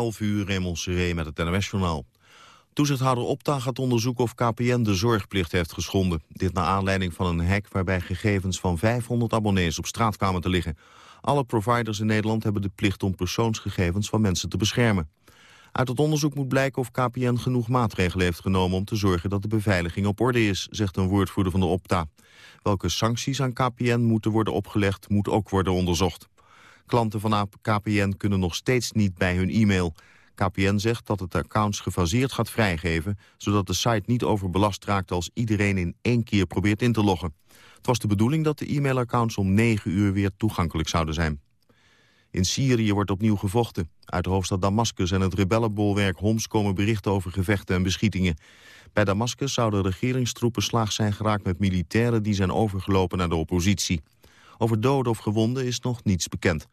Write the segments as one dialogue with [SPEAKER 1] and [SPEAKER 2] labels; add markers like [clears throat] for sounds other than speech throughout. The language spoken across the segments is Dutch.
[SPEAKER 1] 11 uur Seré met het NOS-journaal. Toezichthouder Opta gaat onderzoeken of KPN de zorgplicht heeft geschonden. Dit naar aanleiding van een hack waarbij gegevens van 500 abonnees op straat kwamen te liggen. Alle providers in Nederland hebben de plicht om persoonsgegevens van mensen te beschermen. Uit het onderzoek moet blijken of KPN genoeg maatregelen heeft genomen om te zorgen dat de beveiliging op orde is, zegt een woordvoerder van de Opta. Welke sancties aan KPN moeten worden opgelegd, moet ook worden onderzocht. Klanten van KPN kunnen nog steeds niet bij hun e-mail. KPN zegt dat het accounts gefaseerd gaat vrijgeven... zodat de site niet overbelast raakt als iedereen in één keer probeert in te loggen. Het was de bedoeling dat de e-mailaccounts om 9 uur weer toegankelijk zouden zijn. In Syrië wordt opnieuw gevochten. Uit de hoofdstad Damascus en het rebellenbolwerk Homs komen berichten over gevechten en beschietingen. Bij Damascus zouden regeringstroepen slaag zijn geraakt met militairen die zijn overgelopen naar de oppositie. Over doden of gewonden is nog niets bekend.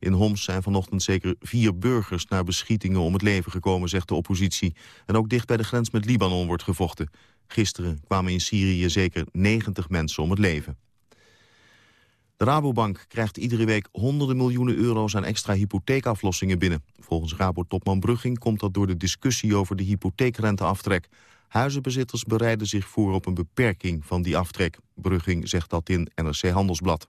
[SPEAKER 1] In Homs zijn vanochtend zeker vier burgers naar beschietingen om het leven gekomen, zegt de oppositie. En ook dicht bij de grens met Libanon wordt gevochten. Gisteren kwamen in Syrië zeker 90 mensen om het leven. De Rabobank krijgt iedere week honderden miljoenen euro's aan extra hypotheekaflossingen binnen. Volgens Rabo-topman Brugging komt dat door de discussie over de hypotheekrenteaftrek. Huizenbezitters bereiden zich voor op een beperking van die aftrek. Brugging zegt dat in NRC Handelsblad.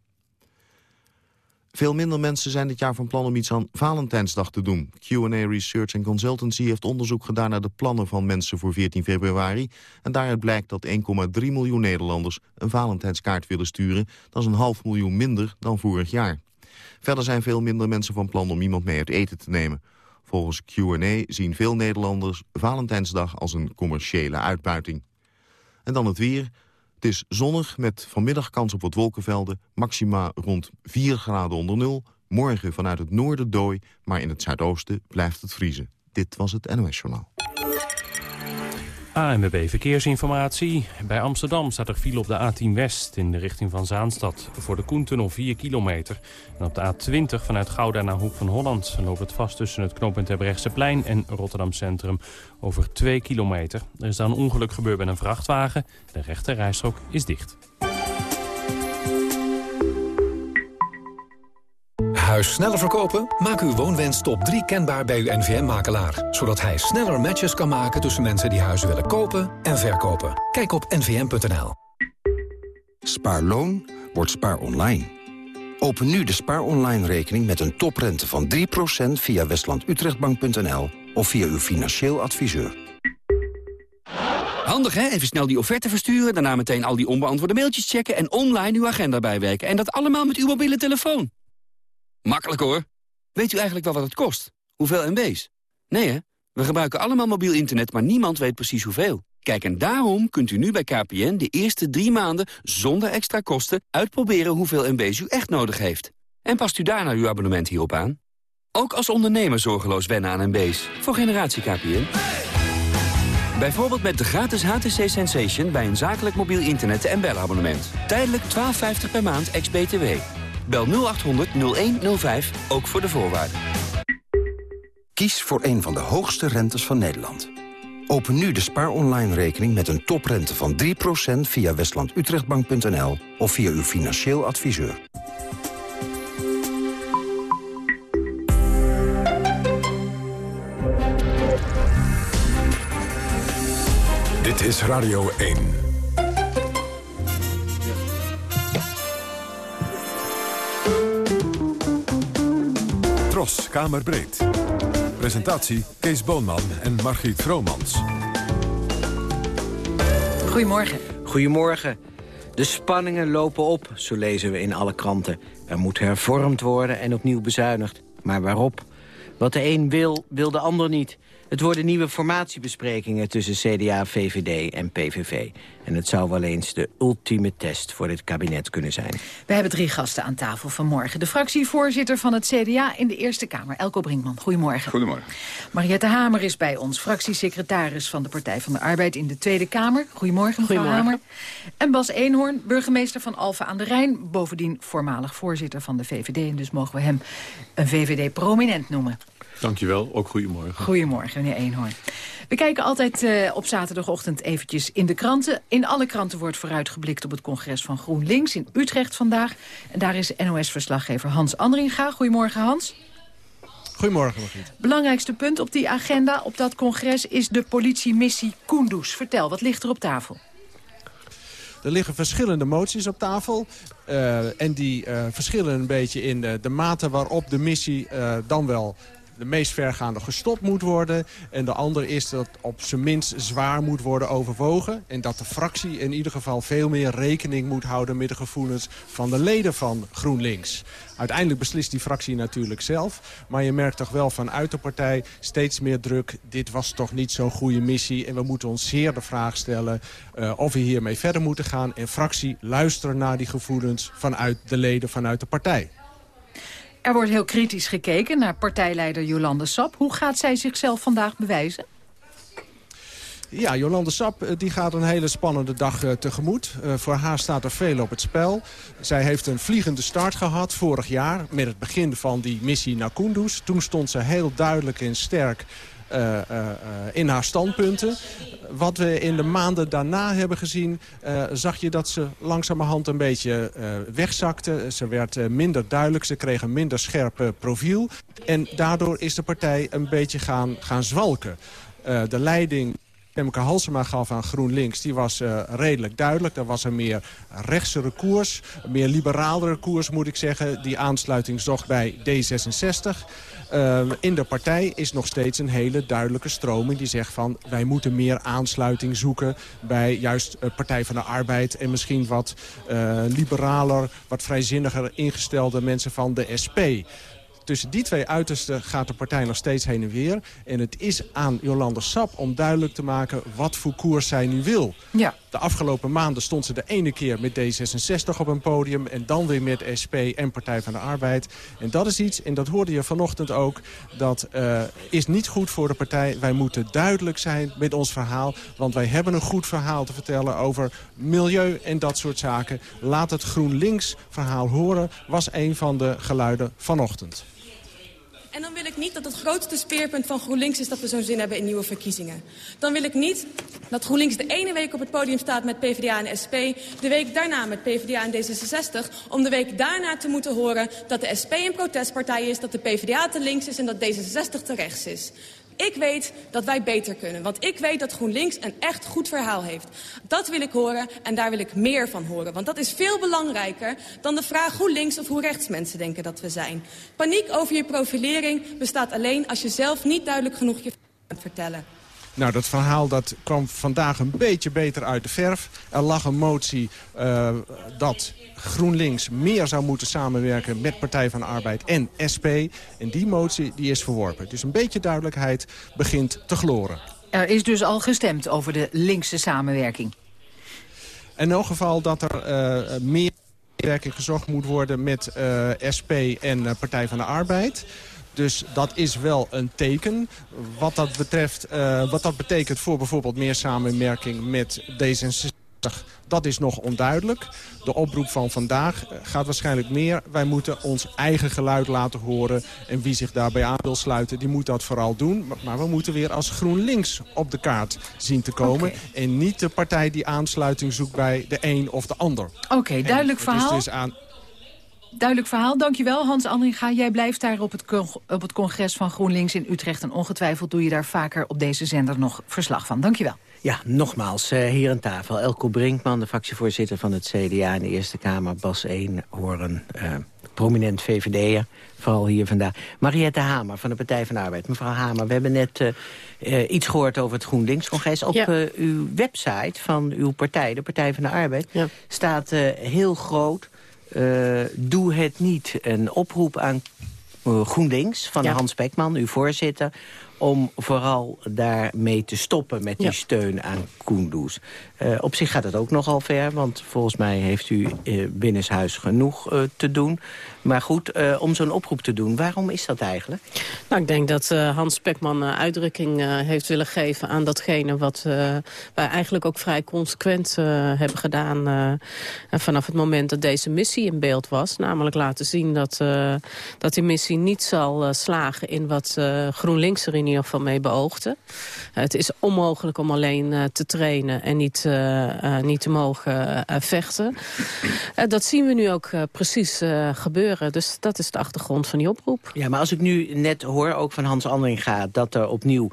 [SPEAKER 1] Veel minder mensen zijn dit jaar van plan om iets aan Valentijnsdag te doen. Q&A Research and Consultancy heeft onderzoek gedaan naar de plannen van mensen voor 14 februari. En daaruit blijkt dat 1,3 miljoen Nederlanders een Valentijnskaart willen sturen. Dat is een half miljoen minder dan vorig jaar. Verder zijn veel minder mensen van plan om iemand mee uit eten te nemen. Volgens Q&A zien veel Nederlanders Valentijnsdag als een commerciële uitbuiting. En dan het weer. Het is zonnig met vanmiddag kans op wat wolkenvelden. Maxima rond 4 graden onder nul. Morgen vanuit het noorden dooi, maar in het zuidoosten blijft het vriezen. Dit was het NOS Journaal.
[SPEAKER 2] ANWB Verkeersinformatie. Bij Amsterdam staat er file op de A10 West in de richting van Zaanstad. Voor de Koentunnel 4 kilometer. En op de A20 vanuit Gouda naar Hoek van Holland... loopt het vast tussen het knooppunt plein en Rotterdam Centrum over 2 kilometer. Er is dan een ongeluk gebeurd met een vrachtwagen. De rechte rijstrook is dicht.
[SPEAKER 3] Huis sneller verkopen? Maak uw woonwens top 3 kenbaar bij uw NVM-makelaar. Zodat hij sneller matches kan maken tussen mensen die huizen willen kopen en verkopen. Kijk op nvm.nl.
[SPEAKER 4] Spaarloon wordt spaar online. Open nu de spaar online rekening met een toprente van 3% via westlandutrechtbank.nl of via uw financieel adviseur.
[SPEAKER 5] Handig hè? Even snel die offerte versturen, daarna meteen al die onbeantwoorde mailtjes checken... en online uw agenda bijwerken. En dat allemaal met uw mobiele telefoon. Makkelijk hoor. Weet u eigenlijk wel wat het kost? Hoeveel MB's? Nee hè? We gebruiken allemaal mobiel internet, maar niemand weet precies hoeveel. Kijk, en daarom kunt u nu bij KPN de eerste drie maanden zonder extra kosten uitproberen hoeveel MB's u echt nodig heeft. En past u daarna uw abonnement hierop aan? Ook als ondernemer zorgeloos wennen aan MB's. Voor generatie KPN. Bijvoorbeeld met de gratis HTC Sensation bij een zakelijk mobiel internet- en belabonnement. Tijdelijk 12,50 per maand ex-BTW. Bel 0800 0105, ook voor de voorwaarden.
[SPEAKER 4] Kies voor een van de hoogste rentes van Nederland. Open nu de Spaar Online rekening met een toprente van 3% via westlandutrechtbank.nl of via uw financieel adviseur.
[SPEAKER 3] Dit is Radio 1. Tros, Kamerbreed. Presentatie Kees Boonman en Margriet Vromans.
[SPEAKER 6] Goedemorgen. Goedemorgen. De spanningen lopen op, zo lezen we in alle kranten. Er moet hervormd worden en opnieuw bezuinigd. Maar waarop? Wat de een wil, wil de ander niet. Het worden nieuwe formatiebesprekingen tussen CDA, VVD en PVV. En het zou wel eens de ultieme test voor dit kabinet kunnen zijn.
[SPEAKER 7] We hebben drie gasten aan tafel vanmorgen. De fractievoorzitter van het CDA in de Eerste Kamer, Elko Brinkman. Goedemorgen.
[SPEAKER 8] Goedemorgen.
[SPEAKER 7] Mariette Hamer is bij ons, fractiesecretaris van de Partij van de Arbeid in de Tweede Kamer. Goedemorgen, mevrouw Hamer. En Bas Eenhoorn, burgemeester van Alphen aan de Rijn. Bovendien voormalig voorzitter van de VVD. En dus mogen we hem een VVD-prominent noemen.
[SPEAKER 8] Dankjewel, ook goedemorgen.
[SPEAKER 7] Goedemorgen, meneer Eenhoorn. We kijken altijd uh, op zaterdagochtend eventjes in de kranten. In alle kranten wordt vooruitgeblikt op het congres van GroenLinks in Utrecht vandaag. En daar is NOS-verslaggever Hans Andringa. Goedemorgen, Hans.
[SPEAKER 9] Goedemorgen, Margriet.
[SPEAKER 7] Belangrijkste punt op die agenda op dat congres is de politiemissie Kunduz. Vertel, wat ligt er op tafel?
[SPEAKER 9] Er liggen verschillende moties op tafel. Uh, en die uh, verschillen een beetje in de, de mate waarop de missie uh, dan wel de meest vergaande gestopt moet worden. En de andere is dat op zijn minst zwaar moet worden overwogen. En dat de fractie in ieder geval veel meer rekening moet houden... met de gevoelens van de leden van GroenLinks. Uiteindelijk beslist die fractie natuurlijk zelf. Maar je merkt toch wel vanuit de partij steeds meer druk. Dit was toch niet zo'n goede missie. En we moeten ons zeer de vraag stellen uh, of we hiermee verder moeten gaan. En fractie luisteren naar die gevoelens vanuit de leden, vanuit de partij.
[SPEAKER 7] Er wordt heel kritisch gekeken naar partijleider Jolande Sap. Hoe gaat zij zichzelf vandaag bewijzen?
[SPEAKER 9] Ja, Jolande Sap die gaat een hele spannende dag uh, tegemoet. Uh, voor haar staat er veel op het spel. Zij heeft een vliegende start gehad vorig jaar... met het begin van die missie naar Kunduz. Toen stond ze heel duidelijk en sterk in haar standpunten. Wat we in de maanden daarna hebben gezien... Zag je dat ze langzamerhand een beetje wegzakte. Ze werd minder duidelijk, ze kreeg een minder scherp profiel. En daardoor is de partij een beetje gaan, gaan zwalken. de leiding Femke Halsema gaf aan GroenLinks, die was uh, redelijk duidelijk. Er was een meer rechtsere koers, een meer liberaalere koers moet ik zeggen... die aansluiting zocht bij D66. Uh, in de partij is nog steeds een hele duidelijke stroming die zegt van... wij moeten meer aansluiting zoeken bij juist uh, Partij van de Arbeid... en misschien wat liberaler, wat vrijzinniger ingestelde mensen van de SP tussen die twee uitersten gaat de partij nog steeds heen en weer. En het is aan Jolande Sap om duidelijk te maken wat voor koers zij nu wil.
[SPEAKER 7] Ja.
[SPEAKER 9] De afgelopen maanden stond ze de ene keer met D66 op een podium... en dan weer met SP en Partij van de Arbeid. En dat is iets, en dat hoorde je vanochtend ook... dat uh, is niet goed voor de partij. Wij moeten duidelijk zijn met ons verhaal... want wij hebben een goed verhaal te vertellen over milieu en dat soort zaken. Laat het GroenLinks verhaal horen, was een van de geluiden vanochtend.
[SPEAKER 10] En dan wil ik niet dat het grootste speerpunt van GroenLinks is dat we zo'n zin hebben in nieuwe verkiezingen. Dan wil ik niet dat GroenLinks de ene week op het podium staat met PvdA en SP... de week daarna met PvdA en D66... om de week daarna te moeten horen dat de SP een protestpartij is... dat de PvdA te links is en dat D66 te rechts is. Ik weet dat wij beter kunnen. Want ik weet dat GroenLinks een echt goed verhaal heeft. Dat wil ik horen en daar wil ik meer van horen. Want dat is veel belangrijker dan de vraag hoe links of hoe rechts mensen denken dat we zijn. Paniek over je profilering bestaat alleen als je zelf niet duidelijk genoeg je vertellen.
[SPEAKER 9] Nou, dat verhaal dat kwam vandaag een beetje beter uit de verf. Er lag een motie uh, dat GroenLinks meer zou moeten samenwerken met Partij van de Arbeid en SP. En die motie die is verworpen. Dus een beetje duidelijkheid begint te gloren.
[SPEAKER 7] Er is dus al gestemd over de linkse samenwerking.
[SPEAKER 9] In elk geval dat er uh, meer werking gezocht moet worden met uh, SP en Partij van de Arbeid. Dus dat is wel een teken. Wat dat, betreft, uh, wat dat betekent voor bijvoorbeeld meer samenwerking met D66 dat is nog onduidelijk. De oproep van vandaag gaat waarschijnlijk meer... wij moeten ons eigen geluid laten horen. En wie zich daarbij aan wil sluiten, die moet dat vooral doen. Maar we moeten weer als GroenLinks op de kaart zien te komen. Okay. En niet de partij die aansluiting zoekt bij de een of de ander.
[SPEAKER 7] Oké, okay, duidelijk verhaal.
[SPEAKER 9] Dus aan...
[SPEAKER 7] Duidelijk verhaal, dankjewel Hans Andringa. Jij blijft daar op het, op het congres van GroenLinks in Utrecht... en ongetwijfeld doe je daar vaker op deze zender nog verslag van. Dankjewel.
[SPEAKER 6] Ja, nogmaals, uh, hier aan tafel. Elko Brinkman, de fractievoorzitter van het CDA in de Eerste Kamer. Bas Eenhoorn, uh, prominent VVD'er, vooral hier vandaag. Mariette Hamer van de Partij van de Arbeid. Mevrouw Hamer, we hebben net uh, uh, iets gehoord over het GroenLinks-congres. Op ja. uw website van uw partij, de Partij van de Arbeid, ja. staat heel groot... doe het niet, een oproep aan GroenLinks van ja. Hans Beckman, uw voorzitter om vooral daarmee te stoppen met die ja. steun aan Kunduz. Uh, op zich gaat het ook nogal ver, want volgens mij heeft u uh, binnenshuis genoeg uh, te doen. Maar goed, om zo'n oproep te doen, waarom is dat eigenlijk?
[SPEAKER 11] Nou, ik denk dat Hans Spekman uitdrukking heeft willen geven aan datgene wat wij eigenlijk ook vrij consequent hebben gedaan vanaf het moment dat deze missie in beeld was. Namelijk laten zien dat, dat die missie niet zal slagen in wat GroenLinks er in ieder geval mee beoogde. het is onmogelijk om alleen te trainen en niet, niet te mogen vechten. dat zien we nu ook precies gebeuren. Dus dat is de achtergrond van die oproep.
[SPEAKER 6] Ja, maar als ik nu net hoor, ook van Hans Andringa... dat er opnieuw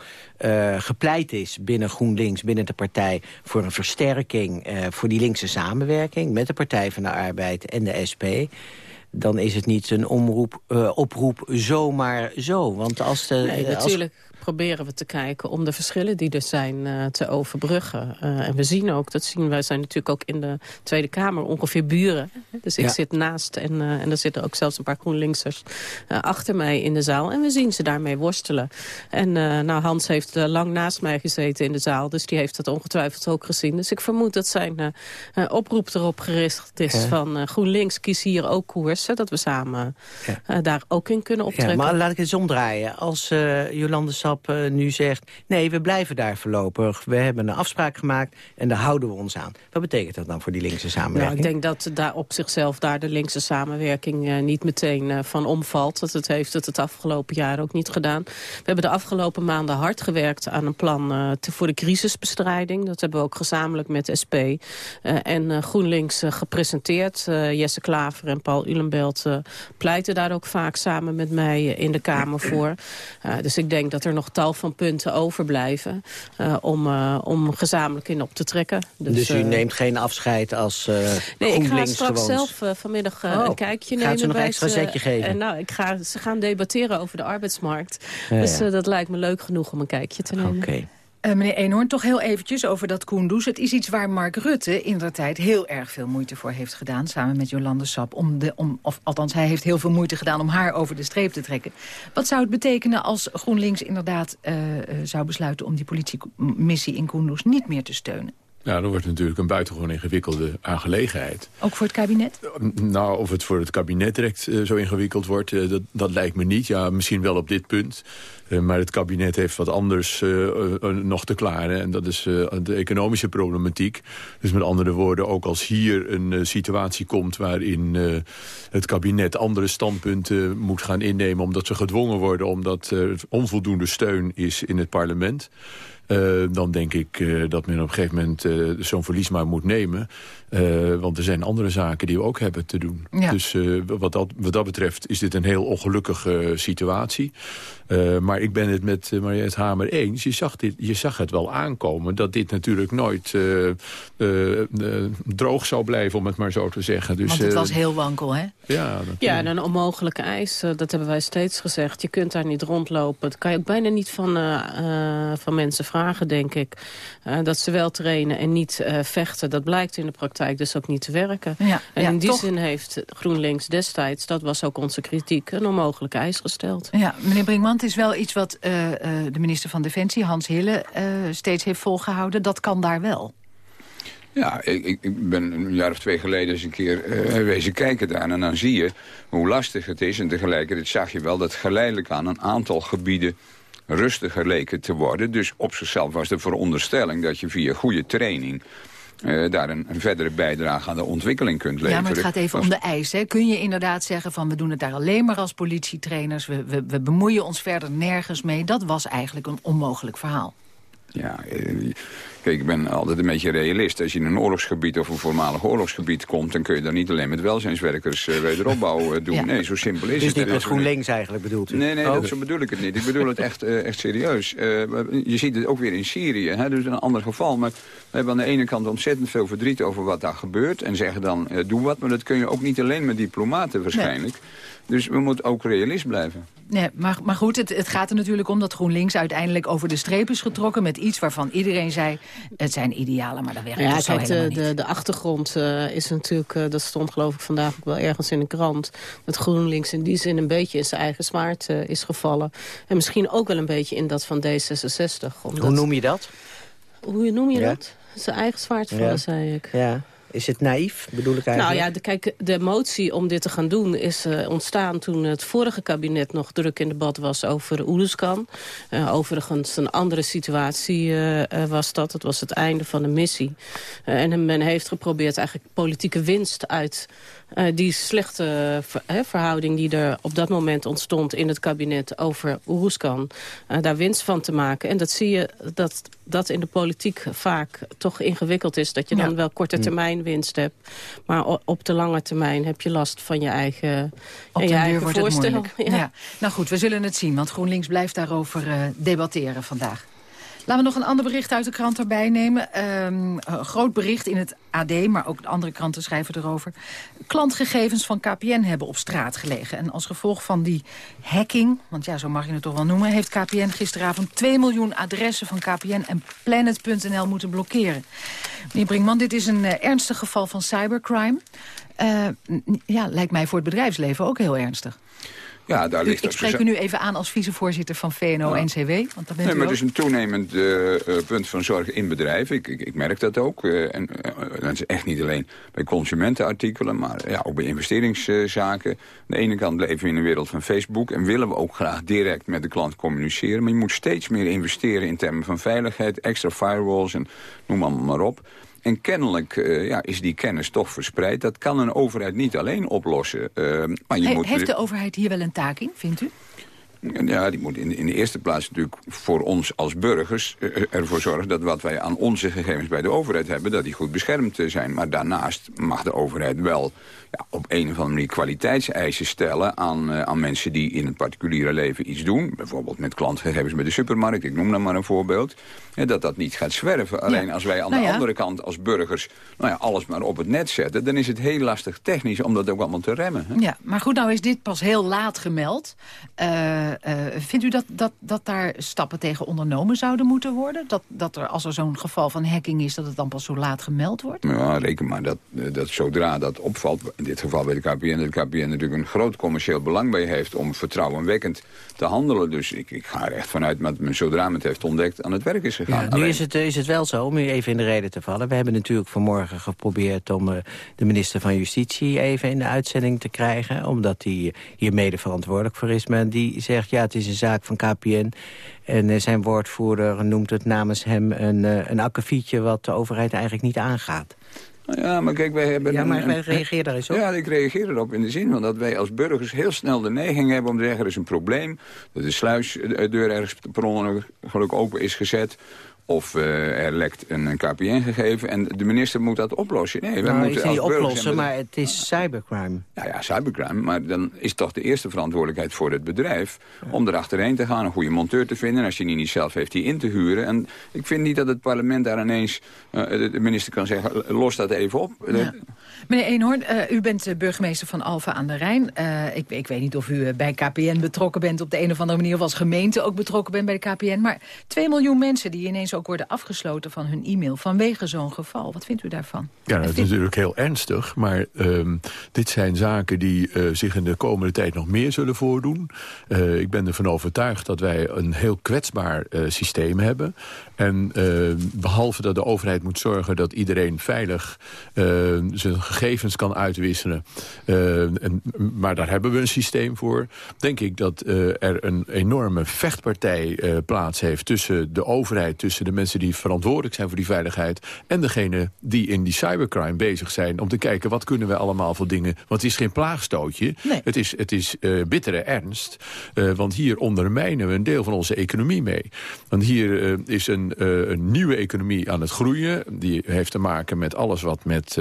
[SPEAKER 6] gepleit is binnen GroenLinks, binnen de partij... voor een versterking, voor die linkse samenwerking... met de Partij van de Arbeid en de SP dan is het niet een omroep, uh, oproep zomaar zo. Want als de,
[SPEAKER 11] nee, natuurlijk proberen we te kijken om de verschillen die er zijn uh, te overbruggen. Uh, en we zien ook, dat zien wij zijn natuurlijk ook in de Tweede Kamer ongeveer buren. Dus ik ja. zit naast en, uh, en er zitten ook zelfs een paar GroenLinksers achter mij in de zaal. En we zien ze daarmee worstelen. En nou, Hans heeft lang naast mij gezeten in de zaal, dus die heeft dat ongetwijfeld ook gezien. Dus ik vermoed dat zijn oproep erop gericht is ja. van GroenLinks kies hier ook koersen. Dat we samen ja. daar ook in kunnen optrekken.
[SPEAKER 6] maar laat ik het eens omdraaien. Als Jolande Sap uh, nu zegt... nee, we blijven daar voorlopig. We hebben een afspraak gemaakt en daar houden we ons aan. Wat betekent dat dan voor die linkse samenwerking?
[SPEAKER 11] Nou, ik denk dat daar op zichzelf daar de linkse samenwerking uh, niet meteen uh, van omvalt. Dat het heeft het het afgelopen jaar ook niet gedaan. We hebben de afgelopen maanden hard gewerkt aan een plan te, voor de crisisbestrijding. Dat hebben we ook gezamenlijk met SP en GroenLinks gepresenteerd. Jesse Klaver en Paul Ulenbelt pleiten daar ook vaak samen met mij in de Kamer voor. dus ik denk dat er nog tal van punten overblijven uh, om, uh, om gezamenlijk in op te trekken.
[SPEAKER 6] Dus, dus u uh, neemt geen afscheid als
[SPEAKER 11] Nee, ik ga
[SPEAKER 6] straks
[SPEAKER 11] zelf vanmiddag oh, een kijkje nemen.
[SPEAKER 6] Gaat ze nog een extra zetje geven?
[SPEAKER 11] nou, ik ga, ze gaan debatteren over de arbeidsmarkt. Ja, dus dat lijkt me leuk genoeg om een kijkje te nemen.
[SPEAKER 6] Oké. Okay.
[SPEAKER 7] Uh, meneer Eenhoorn, toch heel eventjes over dat Koendoes. Het is iets waar Mark Rutte in der tijd heel erg veel moeite voor heeft gedaan... samen met Jolande Sap. Om de, om, of althans, hij heeft heel veel moeite gedaan om haar over de streep te trekken. Wat zou het betekenen als GroenLinks inderdaad uh, uh, zou besluiten... om die politiemissie in Koendoes niet meer te steunen?
[SPEAKER 8] Ja, dan wordt natuurlijk een buitengewoon ingewikkelde aangelegenheid.
[SPEAKER 7] Ook voor het kabinet?
[SPEAKER 8] Nou, of het voor het kabinet direct uh, zo ingewikkeld wordt, uh, dat, dat lijkt me niet. Ja, misschien wel op dit punt. Uh, maar het kabinet heeft wat anders nog te klaren. En dat is de economische problematiek. Dus met andere woorden, ook als hier een situatie komt... waarin het kabinet andere standpunten moet gaan innemen... omdat ze gedwongen worden omdat er onvoldoende steun is in het parlement... Uh, dan denk ik uh, dat men op een gegeven moment uh, zo'n verlies maar moet nemen. want er zijn andere zaken die we ook hebben te doen. Ja. Dus wat, dat, wat dat betreft is dit een heel ongelukkige situatie. Maar ik ben het met Mariette Hamer eens. Je zag, dit, je zag het wel aankomen dat dit natuurlijk nooit droog zou blijven, om het maar zo te zeggen. Dus,
[SPEAKER 7] want het was heel wankel, hè?
[SPEAKER 11] Ja, ja en een onmogelijke eis, dat hebben wij steeds gezegd. Je kunt daar niet rondlopen. Dat kan je ook bijna niet van, van mensen vragen vragen, denk ik. Uh, dat ze wel trainen en niet uh, vechten. Dat blijkt in de praktijk dus ook niet te werken. Ja, en ja, in die toch... zin heeft GroenLinks destijds, dat was ook onze kritiek, een onmogelijke eis gesteld.
[SPEAKER 7] Ja, meneer Brinkman, het is wel iets wat uh, de minister van Defensie, Hans Hille, steeds heeft volgehouden. Dat kan daar wel.
[SPEAKER 12] Ja, ik, ik, ben een jaar of twee geleden eens een keer wezen kijken daar. En dan zie je hoe lastig het is. En tegelijkertijd zag je wel dat geleidelijk aan een aantal gebieden rustiger leken te worden. Dus op zichzelf was de veronderstelling dat je via goede training... Uh, daar een, een, verdere bijdrage aan de ontwikkeling kunt leveren.
[SPEAKER 7] Ja, maar het gaat even om de eis. Hè? Kun je inderdaad zeggen van we doen het daar alleen maar als politietrainers... We, we, we bemoeien ons verder nergens mee. Dat was eigenlijk een onmogelijk verhaal.
[SPEAKER 12] Ja, eh, Kijk, ik ben altijd een beetje realist. Als je in een oorlogsgebied of een voormalig oorlogsgebied komt... dan kun je dan niet alleen met welzijnswerkers uh, wederopbouw uh, doen. Ja. Nee, zo simpel is
[SPEAKER 6] dus
[SPEAKER 12] het.
[SPEAKER 6] Dus niet met GroenLinks eigenlijk bedoelt u?
[SPEAKER 12] Nee, nee, oh. dat, zo bedoel ik het niet. Ik bedoel het echt, uh, echt serieus. je ziet het ook weer in Syrië, hè, dus een ander geval. Maar we hebben aan de ene kant ontzettend veel verdriet over wat daar gebeurt... en zeggen dan, doe wat. Maar dat kun je ook niet alleen met diplomaten waarschijnlijk. Nee. Dus we moeten ook realist blijven.
[SPEAKER 7] Nee, maar, maar goed, het, het gaat er natuurlijk om dat GroenLinks uiteindelijk over de streep is getrokken... met iets waarvan iedereen zei, het zijn idealen, maar dat werkt ja,
[SPEAKER 11] zo
[SPEAKER 7] kijk, de,
[SPEAKER 11] de, de, achtergrond uh, is natuurlijk, uh, dat stond geloof ik vandaag ook wel ergens in de krant... dat GroenLinks in die zin een beetje in zijn eigen smaart uh, is gevallen. En misschien ook wel een beetje in dat van D66.
[SPEAKER 6] Omdat, Hoe noem je dat?
[SPEAKER 11] Hoe noem je ja? dat? Zijn eigen zwaard vallen, ja. zei ik.
[SPEAKER 6] Ja. Is het naïef, bedoel ik eigenlijk?
[SPEAKER 11] Nou ja, de, kijk, de motie om dit te gaan doen is uh, ontstaan toen het vorige kabinet nog druk in debat was over Oeruzkan. Uh, overigens een andere situatie uh, was dat. Het was het einde van de missie. en men heeft geprobeerd eigenlijk politieke winst uit uh, die slechte ver, verhouding die er op dat moment ontstond in het kabinet over Oeruzkan, uh, daar winst van te maken. En dat zie je dat dat in de politiek vaak toch ingewikkeld is. Dat je dan ja. wel korte termijn winst hebt. Maar op de lange termijn heb je last van je eigen,
[SPEAKER 7] op
[SPEAKER 11] je eigen
[SPEAKER 7] voorstel. [laughs] Ja. ja. Nou goed, we zullen het zien. Want GroenLinks blijft daarover uh, debatteren vandaag. Laten we nog een ander bericht uit de krant erbij nemen. Um, groot bericht in het AD, maar ook andere kranten schrijven erover. Klantgegevens van KPN hebben op straat gelegen. En als gevolg van die hacking, want ja, zo mag je het toch wel noemen... heeft KPN gisteravond 2 miljoen adressen van KPN en Planet.nl moeten blokkeren. Meneer Brinkman, dit is een uh, ernstig geval van cybercrime. Uh, ja, lijkt mij voor het bedrijfsleven ook heel ernstig.
[SPEAKER 12] Ja, daar ligt
[SPEAKER 7] ik spreek u nu even aan als vicevoorzitter van VNO-NCW. Ja. Want
[SPEAKER 12] nee, maar het is een toenemend uh, punt van zorg in bedrijven. Ik, ik, ik merk dat ook. Uh, en uh, dat is echt niet alleen bij consumentenartikelen... maar ja, ook bij investeringszaken. Aan de ene kant leven we in een wereld van Facebook... en willen we ook graag direct met de klant communiceren. Maar je moet steeds meer investeren in termen van veiligheid... extra firewalls en noem allemaal maar op... En kennelijk uh, ja, is die kennis toch verspreid. Dat kan een overheid niet alleen oplossen. Uh, maar je
[SPEAKER 7] He,
[SPEAKER 12] moet
[SPEAKER 7] heeft de overheid hier wel een taak in, vindt u?
[SPEAKER 12] Ja, die moet in, in de eerste plaats natuurlijk voor ons als burgers uh, ervoor zorgen... dat wat wij aan onze gegevens bij de overheid hebben... dat die goed beschermd zijn. Maar daarnaast mag de overheid wel ja, op een of andere manier kwaliteitseisen stellen... Aan, uh, aan mensen die in het particuliere leven iets doen. Bijvoorbeeld met klantgegevens bij de supermarkt. Ik noem dan maar een voorbeeld. Ja, dat dat niet gaat zwerven. Alleen ja. als wij aan nou de andere kant als burgers nou ja, alles maar op het net zetten... dan is het heel lastig technisch om dat ook allemaal te remmen. Hè?
[SPEAKER 7] Ja, maar goed, nou is dit pas heel laat gemeld. Uh, vindt u dat, dat, dat daar stappen tegen ondernomen zouden moeten worden? Dat, dat er, als er zo'n geval van hacking is, dat het dan pas zo laat gemeld wordt?
[SPEAKER 12] Ja, reken maar dat, dat zodra dat opvalt, in dit geval bij de KPN... dat de KPN natuurlijk een groot commercieel belang bij heeft... om vertrouwenwekkend te handelen. Dus ik, ik ga er echt vanuit dat men zodra men het heeft ontdekt aan het werk is gegaan.
[SPEAKER 6] Ja, nu is het, is het wel zo, om u even in de reden te vallen. We hebben natuurlijk vanmorgen geprobeerd om uh, de minister van Justitie... even in de uitzending te krijgen, omdat hij hier mede verantwoordelijk voor is. Maar die zegt, ja, het is een zaak van KPN... En uh, zijn woordvoerder noemt het namens hem een, uh, een akkefietje... wat de overheid eigenlijk niet aangaat.
[SPEAKER 12] Ja, maar kijk, wij hebben...
[SPEAKER 6] Ja, maar wij reageer daar eens op.
[SPEAKER 12] Ja, ik reageer erop in de zin van dat wij als burgers heel snel de neiging hebben om te zeggen... er is een probleem, dat de sluisdeur ergens per ongeluk open is gezet of uh, er lekt een, een KPN-gegeven en de minister moet dat oplossen. Nee,
[SPEAKER 6] nou, moeten is niet oplossen, maar het is cybercrime.
[SPEAKER 12] Ja, ja, cybercrime, maar dan is toch de eerste verantwoordelijkheid voor het bedrijf... Ja. om erachterheen te gaan, een goede monteur te vinden... en als je die niet zelf heeft, die in te huren. En ik vind niet dat het parlement daar ineens... Uh, de minister kan zeggen, los dat even op.
[SPEAKER 7] Ja. Meneer Eenhoorn, uh, u bent burgemeester van Alfa aan de Rijn. ik, ik weet niet of u bij KPN betrokken bent op de een of andere manier... of als gemeente ook betrokken bent bij de KPN. Maar 2 miljoen mensen die ineens ook worden afgesloten van hun e-mail vanwege zo'n geval. Wat vindt u daarvan?
[SPEAKER 8] Ja, dat is natuurlijk heel ernstig, maar um, dit zijn zaken die uh, zich in de komende tijd nog meer zullen voordoen. Ik ben ervan overtuigd dat wij een heel kwetsbaar systeem hebben. En behalve dat de overheid moet zorgen dat iedereen veilig zijn gegevens kan uitwisselen. En, maar daar hebben we een systeem voor. Denk ik dat er een enorme vechtpartij plaats heeft tussen de overheid, tussen de mensen die verantwoordelijk zijn voor die veiligheid... en degene die in die cybercrime bezig zijn... om te kijken wat kunnen we allemaal voor dingen... want het is geen plaagstootje, nee. het is, het is bittere ernst. Want hier ondermijnen we een deel van onze economie mee. Want hier is een, een, nieuwe economie aan het groeien. Die heeft te maken met alles wat met...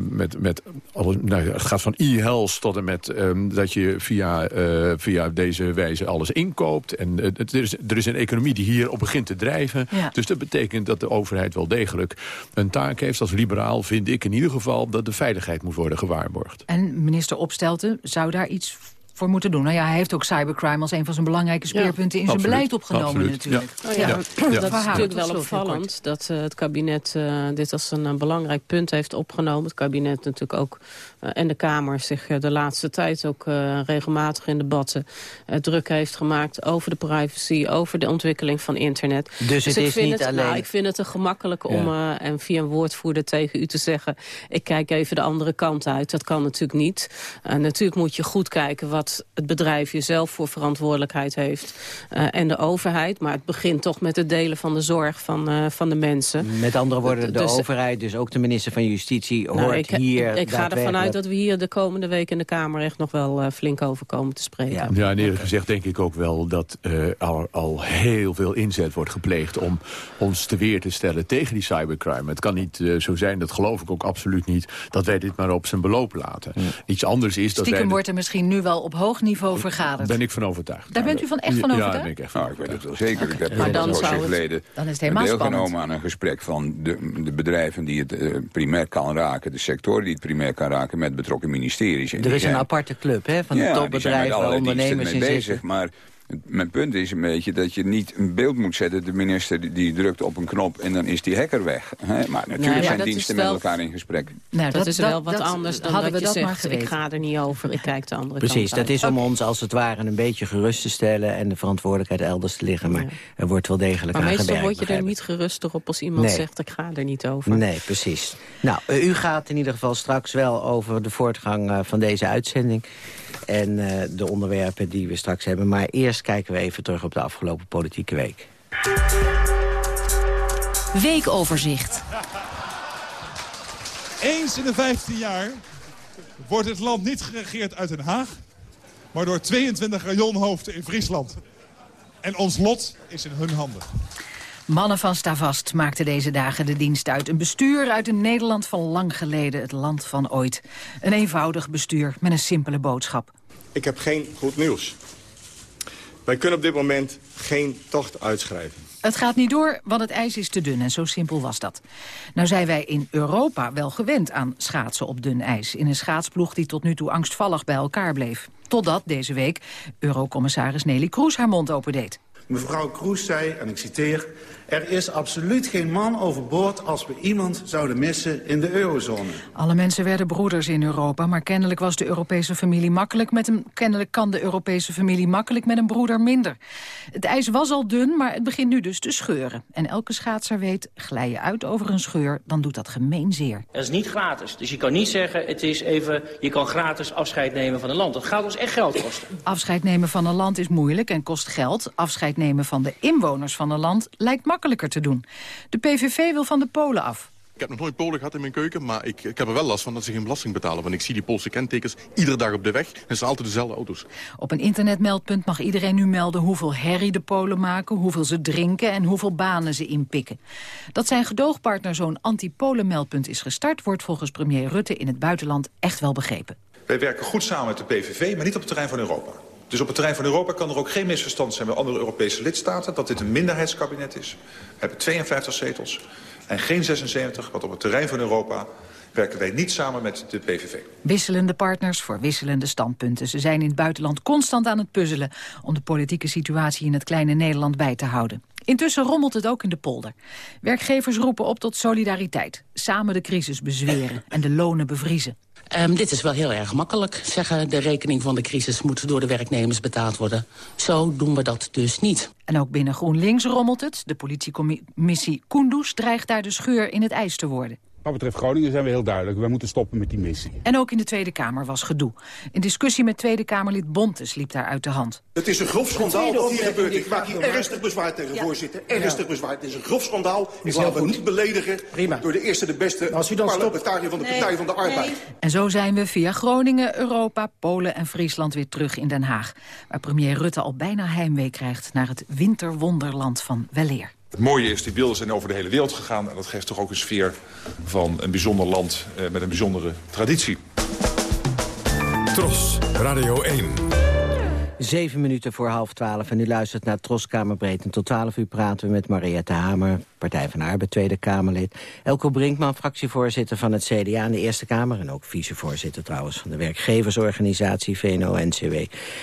[SPEAKER 8] met, met alles, nou, het gaat van e-health tot en met um, dat je via, via deze wijze alles inkoopt. En er, is, er is een economie die hier op begint te drijven... Ja. Dus dat betekent dat de overheid wel degelijk een taak heeft. Als liberaal vind ik in ieder geval dat de veiligheid moet worden gewaarborgd.
[SPEAKER 7] En minister Opstelten zou daar iets voor moeten doen. Nou ja, hij heeft ook cybercrime als een van zijn belangrijke speerpunten... Ja, in zijn absoluut, beleid opgenomen absoluut. natuurlijk.
[SPEAKER 11] Ja. Oh, ja. ja. Dat is natuurlijk wel opvallend dat uh, het kabinet uh, dit als een uh, belangrijk punt heeft opgenomen. Het kabinet natuurlijk ook en de Kamer zich de laatste tijd ook regelmatig in debatten druk heeft gemaakt over de privacy, over de ontwikkeling van internet.
[SPEAKER 6] Dus, het
[SPEAKER 11] ik
[SPEAKER 6] is
[SPEAKER 11] vind
[SPEAKER 6] niet
[SPEAKER 11] het,
[SPEAKER 6] alleen...
[SPEAKER 11] Nou, ik vind het te gemakkelijk om en via een woordvoerder tegen u te zeggen... ik kijk even de andere kant uit. Dat kan natuurlijk niet. natuurlijk moet je goed kijken wat het bedrijf jezelf voor verantwoordelijkheid heeft. en de overheid. Maar het begint toch met het delen van de zorg van, van de mensen.
[SPEAKER 6] Met andere woorden, de
[SPEAKER 11] Dus-
[SPEAKER 6] overheid, dus ook de minister van Justitie... hoort
[SPEAKER 11] Nou, ik,
[SPEAKER 6] hier
[SPEAKER 11] ik, ik ga ervan uit dat we hier de komende week in de Kamer... echt nog wel eh, flink over komen te spreken.
[SPEAKER 8] Ja, en eerlijk gezegd denk ik ook wel dat eh, al, al heel veel inzet wordt gepleegd... om ons te weer te stellen tegen die cybercrime. Het kan niet eh, zo zijn, dat geloof ik ook absoluut niet... dat wij dit maar op zijn beloop laten. Iets anders is dat
[SPEAKER 7] Stiekem
[SPEAKER 8] wij...
[SPEAKER 7] wordt er misschien nu wel op hoog niveau vergaderd.
[SPEAKER 8] ben ik van overtuigd.
[SPEAKER 7] Daar bent u van echt van
[SPEAKER 8] Ja,
[SPEAKER 7] overtuigd?
[SPEAKER 8] daar ben ik echt van
[SPEAKER 12] Nou, ik weet het wel zeker. Ik heb
[SPEAKER 7] Maar
[SPEAKER 12] een
[SPEAKER 7] dan zou het-
[SPEAKER 12] geleden
[SPEAKER 7] dan is het helemaal
[SPEAKER 12] deelgenomen
[SPEAKER 7] spannend.
[SPEAKER 12] aan een gesprek van de, de bedrijven die het primair kan raken, de sectoren die het primair kan raken met betrokken ministeries. En
[SPEAKER 6] Er is een
[SPEAKER 12] zijn-
[SPEAKER 6] aparte club hè, van de
[SPEAKER 12] ja, zijn met
[SPEAKER 6] topbedrijven, ondernemers
[SPEAKER 12] bezig.
[SPEAKER 6] zitten.
[SPEAKER 12] Maar mijn punt is een beetje dat je niet een beeld moet zetten. De minister die, drukt op een knop en dan is die hacker weg. Hè? Maar natuurlijk
[SPEAKER 11] ja,
[SPEAKER 12] zijn
[SPEAKER 11] dat
[SPEAKER 12] diensten
[SPEAKER 11] wel-
[SPEAKER 12] met elkaar in gesprek.
[SPEAKER 7] Nou,
[SPEAKER 11] dat, is wel wat
[SPEAKER 7] dat
[SPEAKER 11] anders dan
[SPEAKER 7] hadden
[SPEAKER 11] dat
[SPEAKER 7] we
[SPEAKER 11] je
[SPEAKER 7] dat maar
[SPEAKER 11] zegt... ik ga er niet over, ik kijk de andere
[SPEAKER 6] Precies,
[SPEAKER 11] kant
[SPEAKER 6] dat is om ons als het ware een beetje gerust te stellen... en de verantwoordelijkheid elders te liggen. Maar er wordt wel degelijk
[SPEAKER 11] Maar
[SPEAKER 6] aan
[SPEAKER 11] meestal
[SPEAKER 6] gewerkt.
[SPEAKER 11] word je er
[SPEAKER 6] begrijp
[SPEAKER 11] niet gerustig op als iemand
[SPEAKER 6] Nee.
[SPEAKER 11] zegt... ik ga er niet over.
[SPEAKER 6] Nee, precies. Nou, eh, u gaat in ieder geval straks wel over de voortgang eh, van deze uitzending... en eh, de onderwerpen die we straks hebben. Maar eerst kijken we even terug op de afgelopen politieke week.
[SPEAKER 13] Weekoverzicht.
[SPEAKER 14] Eens in de 15 jaar wordt het land niet geregeerd uit Den Haag... maar door 22 rajonhoofden in Friesland. En ons lot is in hun handen.
[SPEAKER 7] Mannen van Stavast maakten deze dagen de dienst uit. Een bestuur uit een Nederland van lang geleden, het land van ooit. Een eenvoudig bestuur met een simpele boodschap.
[SPEAKER 15] Ik heb geen goed nieuws. Wij kunnen op dit moment geen tocht uitschrijven.
[SPEAKER 7] Het gaat niet door, want het ijs is te dun en zo simpel was dat. Nou zijn wij in Europa wel gewend aan schaatsen op dun ijs... in een schaatsploeg die tot nu toe angstvallig bij elkaar bleef. Totdat deze week Eurocommissaris Nelly Kroes haar mond opendeed.
[SPEAKER 16] Mevrouw Kroes zei, en ik citeer... er is absoluut geen man overboord als we iemand zouden missen in de eurozone.
[SPEAKER 7] Alle mensen werden broeders in Europa, maar kennelijk was de Europese familie makkelijk met een kennelijk kan de Europese familie makkelijk met een broeder minder. Het ijs was al dun, maar het begint nu dus te scheuren. En elke schaatser weet, glij je uit over een scheur, dan doet dat gemeen zeer.
[SPEAKER 17] Dat is niet gratis. Dus je kan niet zeggen, het is even, je kan gratis afscheid nemen van een land. Dat gaat ons echt geld kosten.
[SPEAKER 7] Afscheid nemen van een land is moeilijk en kost geld. Afscheid nemen van de inwoners van een land lijkt makkelijker te doen. De PVV wil van de Polen af.
[SPEAKER 18] Ik heb nog nooit Polen gehad in mijn keuken, maar ik, ik heb er wel last van dat ze geen belasting betalen. Want ik zie die Poolse kentekens iedere dag op de weg en het zijn altijd dezelfde auto's.
[SPEAKER 7] Op een internetmeldpunt mag iedereen nu melden hoeveel herrie de Polen maken, hoeveel ze drinken en hoeveel banen ze inpikken. Dat zijn gedoogpartner zo'n anti-Polen-meldpunt is gestart, wordt volgens premier Rutte in het buitenland echt wel begrepen.
[SPEAKER 19] Wij werken goed samen met de PVV, maar niet op het terrein van Europa. Dus op het terrein van Europa kan er ook geen misverstand zijn bij andere Europese lidstaten... dat dit een minderheidskabinet is. We hebben 52 zetels en geen 76, want op het terrein van Europa werken wij niet samen met de PVV.
[SPEAKER 7] Wisselende partners voor wisselende standpunten. Ze zijn in het buitenland constant aan het puzzelen... om de politieke situatie in het kleine Nederland bij te houden. Intussen rommelt het ook in de polder. Werkgevers roepen op tot solidariteit. Samen de crisis bezweren en de lonen bevriezen.
[SPEAKER 20] Um, dit is wel heel erg makkelijk. Zeggen de rekening van de crisis moet door de werknemers betaald worden. Zo doen we dat dus niet.
[SPEAKER 7] En ook binnen GroenLinks rommelt het. De politiecommissie Kunduz dreigt daar de scheur in het ijs te worden.
[SPEAKER 21] Wat betreft Groningen zijn we heel duidelijk. We moeten stoppen met die missie.
[SPEAKER 7] En ook in de Tweede Kamer was gedoe. Een discussie met Tweede Kamerlid Bontes liep daar uit de hand.
[SPEAKER 22] Het is een grof schandaal wat hier gebeurt. Ik maak hier ernstig bezwaar tegen,
[SPEAKER 7] Ja.
[SPEAKER 22] voorzitter. Ernstig bezwaar. Het is een grof schandaal. Ik laat me niet beledigen door de eerste de beste
[SPEAKER 7] Als u dan stopt-
[SPEAKER 22] parlementariër van de Partij van de Arbeid.
[SPEAKER 7] En zo zijn we via Groningen, Europa, Polen en Friesland weer terug in Den Haag. Waar premier Rutte al bijna heimwee krijgt naar het winterwonderland van Weleer.
[SPEAKER 23] Het mooie is, die beelden zijn over de hele wereld gegaan... en dat geeft toch ook een sfeer van een bijzonder land eh, met een bijzondere traditie.
[SPEAKER 24] Tros, Radio 1.
[SPEAKER 6] Zeven minuten voor half twaalf en u luistert naar Troskamerbreed. En tot twaalf uur praten we met Mariette Hamer, Partij van Arbeid, Tweede Kamerlid. Elko Brinkman, fractievoorzitter van het CDA in de Eerste Kamer... en ook vicevoorzitter trouwens van de werkgeversorganisatie VNO-NCW.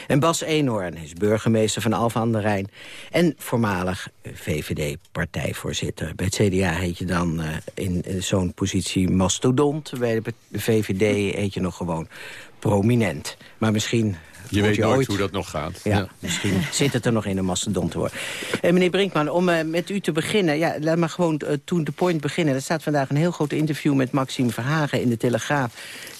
[SPEAKER 6] En Bas Eenhoorn is burgemeester van Alphen aan de Rijn... en voormalig VVD-partijvoorzitter. Bij het CDA heet je dan uh, in zo'n positie mastodont. Bij de VVD heet je nog gewoon prominent. Maar misschien
[SPEAKER 8] je weet
[SPEAKER 6] je
[SPEAKER 8] nooit
[SPEAKER 6] ooit-
[SPEAKER 8] hoe dat nog gaat.
[SPEAKER 6] Ja, misschien [laughs] zit het er nog in een mastodon te worden. En meneer Brinkman, om eh, met u te beginnen... Ja, laat maar gewoon eh, to the point beginnen. Er staat vandaag een heel groot interview met Maxime Verhagen in de Telegraaf...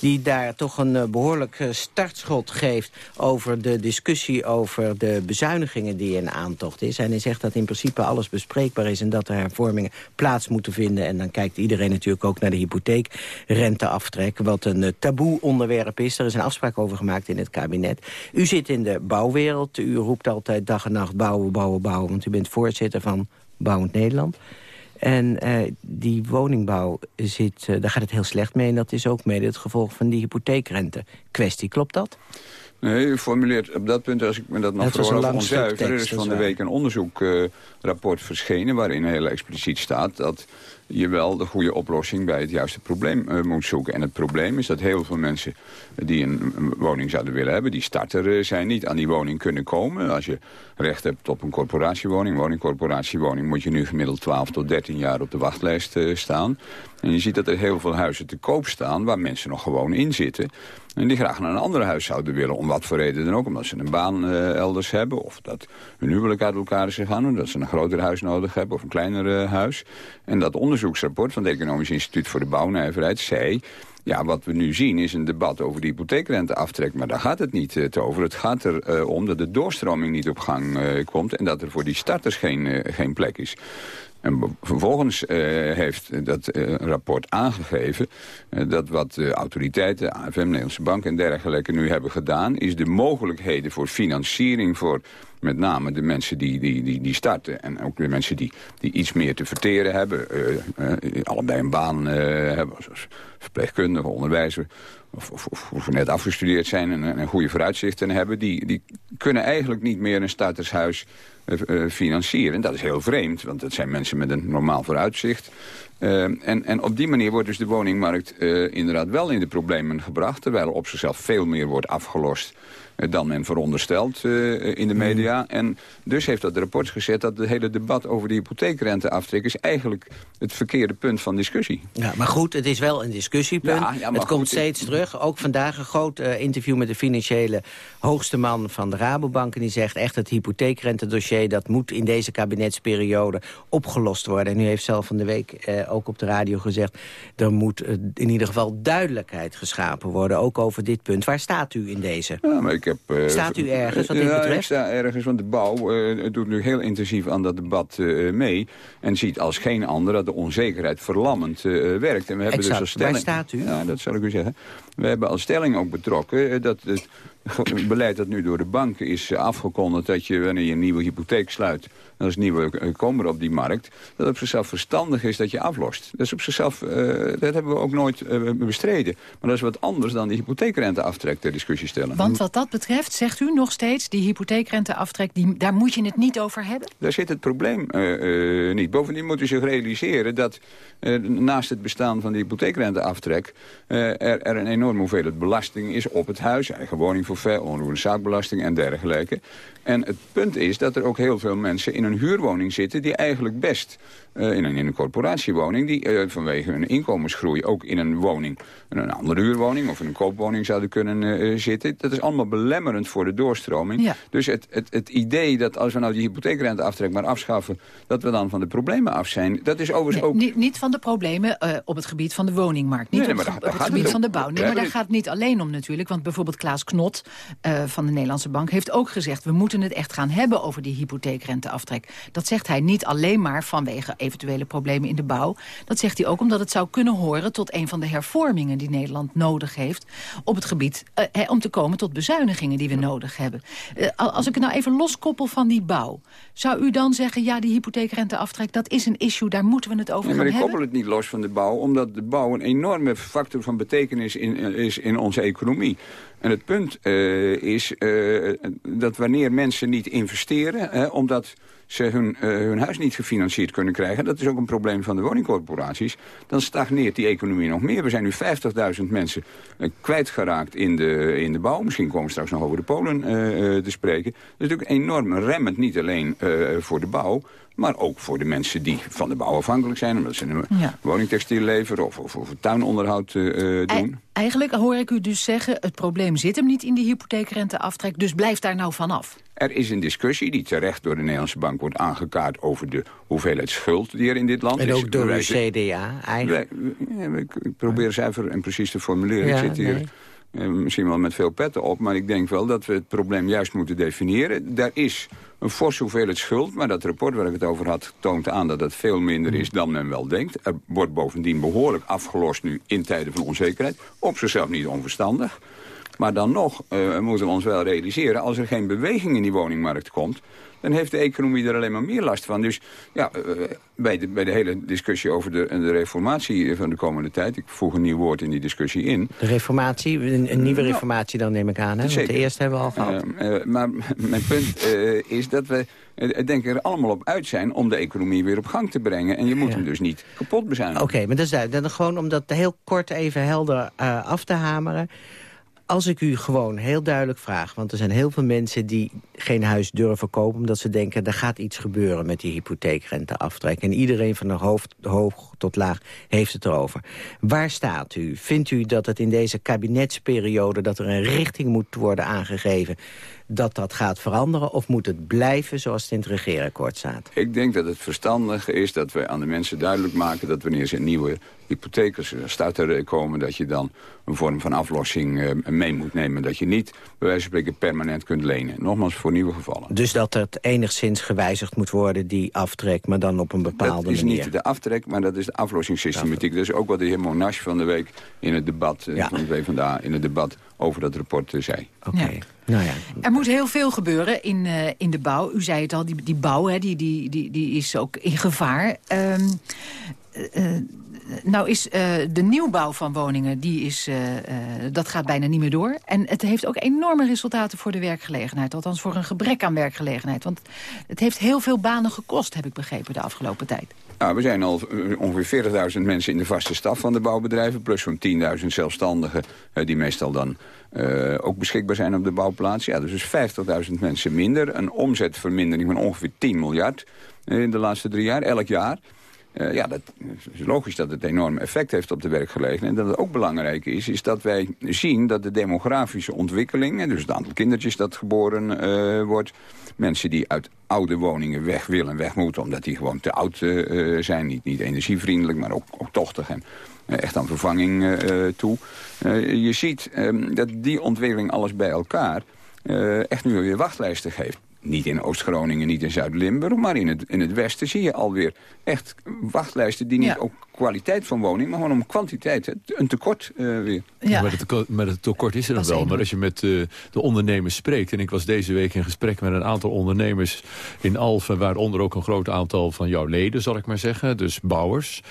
[SPEAKER 6] die daar toch een eh, behoorlijk eh, startschot geeft... over de discussie over de bezuinigingen die in aantocht is. En hij zegt dat in principe alles bespreekbaar is... en dat er hervormingen plaats moeten vinden. En dan kijkt iedereen natuurlijk ook naar de hypotheekrenteaftrek... wat een eh, taboe onderwerp is. Er is een afspraak over gemaakt in het kabinet. U zit in de bouwwereld. U roept altijd dag en nacht bouwen, bouwen, bouwen. Want u bent voorzitter van Bouwend Nederland. En eh, die woningbouw, zit, eh, daar gaat het heel slecht mee. En dat is ook mede het gevolg van die hypotheekrente kwestie. Klopt dat?
[SPEAKER 12] Nee, u formuleert op dat punt, als ik me dat nog veroorloof, onzuiver. Er is van de
[SPEAKER 6] waar.
[SPEAKER 12] week een onderzoekrapport verschenen... waarin heel expliciet staat dat je wel de goede oplossing... bij het juiste probleem eh, moet zoeken. En het probleem is dat heel veel mensen die een, woning zouden willen hebben... die starter eh, zijn, niet aan die woning kunnen komen. Als je recht hebt op een corporatiewoning, woningcorporatiewoning... moet je nu gemiddeld 12 tot 13 jaar op de wachtlijst eh, staan. En je ziet dat er heel veel huizen te koop staan... waar mensen nog gewoon in zitten... En die graag naar een ander huis zouden willen. Om wat voor reden dan ook. Omdat ze een baan elders hebben. Of dat hun huwelijk uit elkaar is gegaan. Omdat ze een groter huis nodig hebben. Of een kleiner huis. En dat onderzoeksrapport van het Economisch Instituut voor de Bouwnijverheid zei... Ja, wat we nu zien is een debat over de hypotheekrenteaftrek. Maar daar gaat het niet eh, te over. Het gaat erom om dat de doorstroming niet op gang eh, komt... en dat er voor die starters geen, eh, geen plek is. En vervolgens eh, heeft dat eh, rapport aangegeven... eh, dat wat de autoriteiten, AFM, Nederlandse Bank en dergelijke... nu hebben gedaan, is de mogelijkheden voor financiering... voor met name de mensen die, die, die, die starten... en ook de mensen die, die iets meer te verteren hebben... eh, eh, allebei een baan eh, hebben, zoals verpleegkundige, onderwijzer... Of, of, of, net afgestudeerd zijn en, en goede vooruitzichten hebben... Die, die kunnen eigenlijk niet meer een startershuis eh, eh, financieren. En dat is heel vreemd, want dat zijn mensen met een normaal vooruitzicht. Eh, en, en op die manier wordt dus de woningmarkt eh, inderdaad wel in de problemen gebracht... terwijl er op zichzelf veel meer wordt afgelost eh, dan men veronderstelt in de media. En dus heeft dat rapport gezet dat het hele debat over de hypotheekrenteaftrek... is eigenlijk het verkeerde punt van discussie.
[SPEAKER 6] Ja, maar goed, het is wel een discussiepunt.
[SPEAKER 12] Ja,
[SPEAKER 6] het komt steeds terug. Ook vandaag een groot interview met de financiële hoogste man van de Rabobank. En die zegt echt het hypotheekrentedossier... dat moet in deze kabinetsperiode opgelost worden. En u heeft zelf van de week ook op de radio gezegd... er moet eh, in ieder geval duidelijkheid geschapen worden. Ook over dit punt. Waar staat u in deze?
[SPEAKER 12] Ja, maar ik heb, eh,
[SPEAKER 6] Staat u ergens wat dit
[SPEAKER 12] ja, ik sta ergens, want de bouw eh, doet nu heel intensief aan dat debat mee. En ziet als geen ander dat de onzekerheid verlammend werkt. En we hebben
[SPEAKER 6] Exact.
[SPEAKER 12] dus als stelling,
[SPEAKER 6] Waar staat u?
[SPEAKER 12] Ja, dat zal ik u zeggen. We hebben als stelling ook betrokken dat het [coughs] beleid dat nu door de banken is eh, afgekondigd... dat je wanneer je een nieuwe hypotheek sluit... en als nieuwe eh, komer op die markt... dat het op zichzelf verstandig is dat je aflost. Dat is op zichzelf, eh, dat hebben we ook nooit bestreden. Maar dat is wat anders dan die hypotheekrenteaftrek ter discussie stellen.
[SPEAKER 7] Want wat dat betreft, zegt u nog steeds... die hypotheekrenteaftrek, die, daar moet je het niet over hebben?
[SPEAKER 12] Daar zit het probleem niet. Bovendien moet u zich realiseren dat naast het bestaan van de hypotheekrenteaftrek... er, er een enorme hoeveelheid belasting is op het huis. Eigen onroerende zaakbelasting en dergelijke. En het punt is dat er ook heel veel mensen in een huurwoning zitten... die eigenlijk best eh, in, een, in een corporatiewoning... die eh, vanwege hun inkomensgroei ook in een woning... in een andere huurwoning of in een koopwoning zouden kunnen eh, zitten. Dat is allemaal belemmerend voor de doorstroming.
[SPEAKER 7] Ja.
[SPEAKER 12] Dus het, het, het idee dat als we nou die hypotheekrenteaftrek maar afschaffen... dat we dan van de problemen af zijn, dat is overigens
[SPEAKER 7] Nee,
[SPEAKER 12] ook...
[SPEAKER 7] niet, niet van de problemen op het gebied van de woningmarkt. Niet
[SPEAKER 12] Nee,
[SPEAKER 7] op,
[SPEAKER 12] maar
[SPEAKER 7] het, op gebied van de bouw. Nee, maar daar gaat het niet alleen om natuurlijk. Want bijvoorbeeld Klaas Knot eh, van de Nederlandse Bank heeft ook gezegd... we moeten het echt gaan hebben over die hypotheekrenteaftrek. Dat zegt hij niet alleen maar vanwege eventuele problemen in de bouw. Dat zegt hij ook omdat het zou kunnen horen tot een van de hervormingen... die Nederland nodig heeft op het gebied... eh, om te komen tot bezuinigingen die we nodig hebben. Eh, al- als ik het nou even loskoppel van die bouw... zou u dan zeggen, ja, die hypotheekrenteaftrek... dat is een issue, daar moeten we het over
[SPEAKER 12] Nee, maar
[SPEAKER 7] gaan
[SPEAKER 12] ik
[SPEAKER 7] hebben?
[SPEAKER 12] koppel het niet los van de bouw, omdat de bouw een enorme factor van betekenis in, is in onze economie. En het punt is dat wanneer mensen niet investeren... omdat ze hun, hun huis niet gefinancierd kunnen krijgen... dat is ook een probleem van de woningcorporaties... dan stagneert die economie nog meer. We zijn nu 50.000 mensen kwijtgeraakt in de, in de bouw. Misschien komen we straks nog over de Polen te spreken. Dat is natuurlijk enorm remmend, niet alleen voor de bouw... Maar ook voor de mensen die van de bouw afhankelijk zijn... omdat ze een ja. woningtextiel leveren of, of, of tuinonderhoud uh, doen.
[SPEAKER 7] eigenlijk hoor ik u dus zeggen... het probleem zit hem niet in die hypotheekrenteaftrek... dus blijf daar nou vanaf.
[SPEAKER 12] Er is een discussie die terecht door de Nederlandse bank wordt aangekaart... over de hoeveelheid schuld die er in dit land
[SPEAKER 6] en
[SPEAKER 12] is.
[SPEAKER 6] En ook door de CDA eigenlijk?
[SPEAKER 12] ik probeer zuiver en precies te formuleren. ik zit hier... Eh, misschien wel met veel petten op, maar ik denk wel dat we het probleem juist moeten definiëren. Daar is een fors hoeveelheid schuld, maar dat rapport waar ik het over had... toont aan dat het veel minder is dan men wel denkt. Er wordt bovendien behoorlijk afgelost nu in tijden van onzekerheid. Op zichzelf niet onverstandig. Maar dan nog uh, moeten we ons wel realiseren... als er geen beweging in die woningmarkt komt dan heeft de economie er alleen maar meer last van. Dus ja, eh, bij, de, bij de hele discussie over de, de reformatie van de komende tijd... ik voeg een nieuw woord in die discussie in.
[SPEAKER 6] De reformatie, een, nieuwe reformatie dan neem ik aan, hè? Want de eerste hebben we al gehad.
[SPEAKER 12] Uh, uh, maar [laughs] mijn punt is dat we denk er allemaal op uit zijn om de economie weer op gang te brengen. En je moet hem dus niet kapot bezuinigen.
[SPEAKER 6] Oké, maar dat is duidelijk. Dan gewoon om dat heel kort even helder af te hameren als ik u gewoon heel duidelijk vraag... want er zijn heel veel mensen die geen huis durven kopen... omdat ze denken, er gaat iets gebeuren met die hypotheekrenteaftrek. En iedereen van de hoofd, hoog tot laag heeft het erover. Waar staat u? Vindt u dat het in deze kabinetsperiode... dat er een richting moet worden aangegeven dat dat gaat veranderen? Of moet het blijven zoals het in het regeerakkoord staat?
[SPEAKER 12] Ik denk dat het verstandig is dat we aan de mensen duidelijk maken... dat wanneer ze een nieuwe hypothekers starten komen... dat je dan een vorm van aflossing uh, mee moet nemen. Dat je niet, bij wijze van spreken, permanent kunt lenen. Nogmaals, voor nieuwe gevallen.
[SPEAKER 6] Dus dat het enigszins gewijzigd moet worden, die aftrek... maar dan op een bepaalde manier?
[SPEAKER 12] Dat is niet de aftrek, maar dat is de aflossingssystematiek. Dat is ook wat de heer Monash van de week in het debat... Uh, van de PvdA in het debat over dat rapport zei.
[SPEAKER 6] Oké. Nou ja.
[SPEAKER 7] Er moet heel veel gebeuren in, uh, in de bouw. U zei het al, die, die bouw hè, die, die, die, die is ook in gevaar. Um, uh, nou is uh, de nieuwbouw van woningen, die is, uh, uh, dat gaat bijna niet meer door. En het heeft ook enorme resultaten voor de werkgelegenheid. Althans voor een gebrek aan werkgelegenheid. Want het heeft heel veel banen gekost, heb ik begrepen, de afgelopen tijd.
[SPEAKER 12] Nou, we zijn al ongeveer 40.000 mensen in de vaste staf van de bouwbedrijven... plus zo'n 10.000 zelfstandigen die meestal dan uh, ook beschikbaar zijn op de bouwplaats. Ja, dus 50.000 mensen minder. Een omzetvermindering van ongeveer 10 miljard in de laatste drie jaar, elk jaar. Uh, ja, dat is logisch dat het enorm effect heeft op de werkgelegenheid. En dat het ook belangrijk is, is dat wij zien dat de demografische ontwikkeling... dus het aantal kindertjes dat geboren wordt... mensen die uit oude woningen weg willen, weg moeten... omdat die gewoon te oud zijn, niet, niet energievriendelijk, maar ook, ook tochtig... En, echt aan vervanging toe. je ziet um, dat die ontwikkeling alles bij elkaar... echt nu weer wachtlijsten geeft. Niet in Oost-Groningen, niet in Zuid-Limburg, maar in het, in het westen zie je alweer echt wachtlijsten die niet ja. ook kwaliteit van woning, maar gewoon om kwantiteit, een tekort uh, weer.
[SPEAKER 8] Ja. Maar, het, maar het tekort is er dan wel, maar als je met uh, de ondernemers spreekt, en ik was deze week in gesprek met een aantal ondernemers in Alphen, waaronder ook een groot aantal van jouw leden, zal ik maar zeggen, dus bouwers.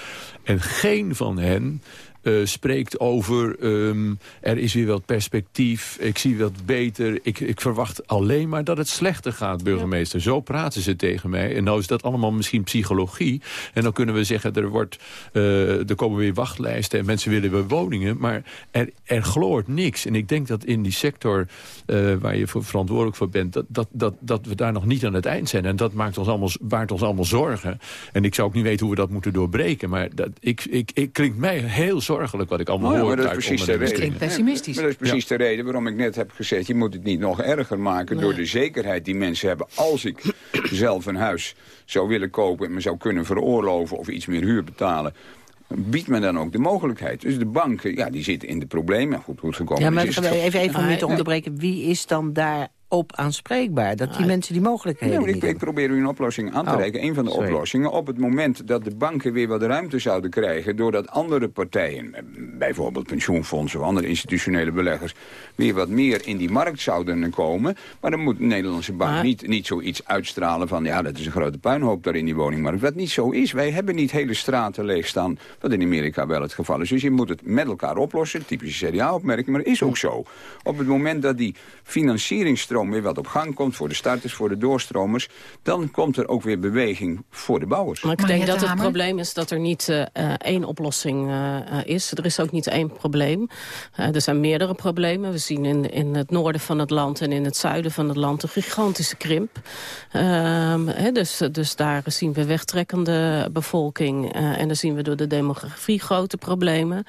[SPEAKER 8] En geen van hen uh, spreekt over... Um, er is weer wat perspectief, ik zie wat beter. Ik, ik verwacht alleen maar dat het slechter gaat, burgemeester. Ja. Zo praten ze tegen mij. En nou is dat allemaal misschien psychologie. En dan kunnen we zeggen, er, wordt, uh, er komen weer wachtlijsten... en mensen willen weer woningen. Maar er, er gloort niks. En ik denk dat in die sector uh, waar je voor verantwoordelijk voor bent... Dat, dat, dat, dat we daar nog niet aan het eind zijn. En dat maakt ons allemaal, baart ons allemaal zorgen. En ik zou ook niet weten hoe we dat moeten doorbreken. Maar dat, ik, ik, ik klinkt mij heel zorgelijk wat ik allemaal
[SPEAKER 12] oh,
[SPEAKER 8] hoor.
[SPEAKER 12] dat is precies de reden.
[SPEAKER 7] klinkt pessimistisch.
[SPEAKER 12] Maar dat is precies ja. de reden waarom ik net heb gezegd... je moet het niet nog erger maken nee. door de zekerheid die mensen hebben... als ik [clears throat] zelf een huis zou willen kopen en me zou kunnen veroorloven... of iets meer huur betalen biedt men dan ook de mogelijkheid. Dus de banken, ja, die zitten in de problemen. Goed, goed gekomen
[SPEAKER 6] ja, maar
[SPEAKER 12] is
[SPEAKER 6] even, even, even om u te onderbreken. Wie is dan daar op aanspreekbaar? Dat die mensen die mogelijkheden
[SPEAKER 12] nee,
[SPEAKER 6] niet
[SPEAKER 12] ik, ik probeer u een oplossing aan te
[SPEAKER 6] Oh,
[SPEAKER 12] reiken. Een van de
[SPEAKER 6] sorry.
[SPEAKER 12] oplossingen. Op het moment dat de banken weer wat ruimte zouden krijgen... doordat andere partijen, eh, bijvoorbeeld pensioenfondsen... of andere institutionele beleggers... weer wat meer in die markt zouden komen. Maar dan moet de Nederlandse bank
[SPEAKER 11] Maar-
[SPEAKER 12] niet, niet zoiets uitstralen van... ja, dat is een grote puinhoop daar in die woningmarkt. Wat niet zo is. Wij hebben niet hele straten leegstaan... wat in Amerika wel het geval is. Dus je moet het met elkaar oplossen. Typische CDA-opmerking, maar is ook zo. Op het moment dat die financieringstroom weer wat op gang komt... voor de starters, voor de doorstromers... dan komt er ook weer beweging voor de bouwers.
[SPEAKER 11] Maar ik denk dat het probleem is dat er niet eh, eh, één oplossing eh, eh, is. Er is ook niet één probleem. Eh, er zijn meerdere problemen. We zien in, in het noorden van het land en in het zuiden van het land een gigantische krimp. Ehm, hè, dus, dus daar zien we wegtrekkende bevolking. eh, en dan zien we door de demografie grote problemen.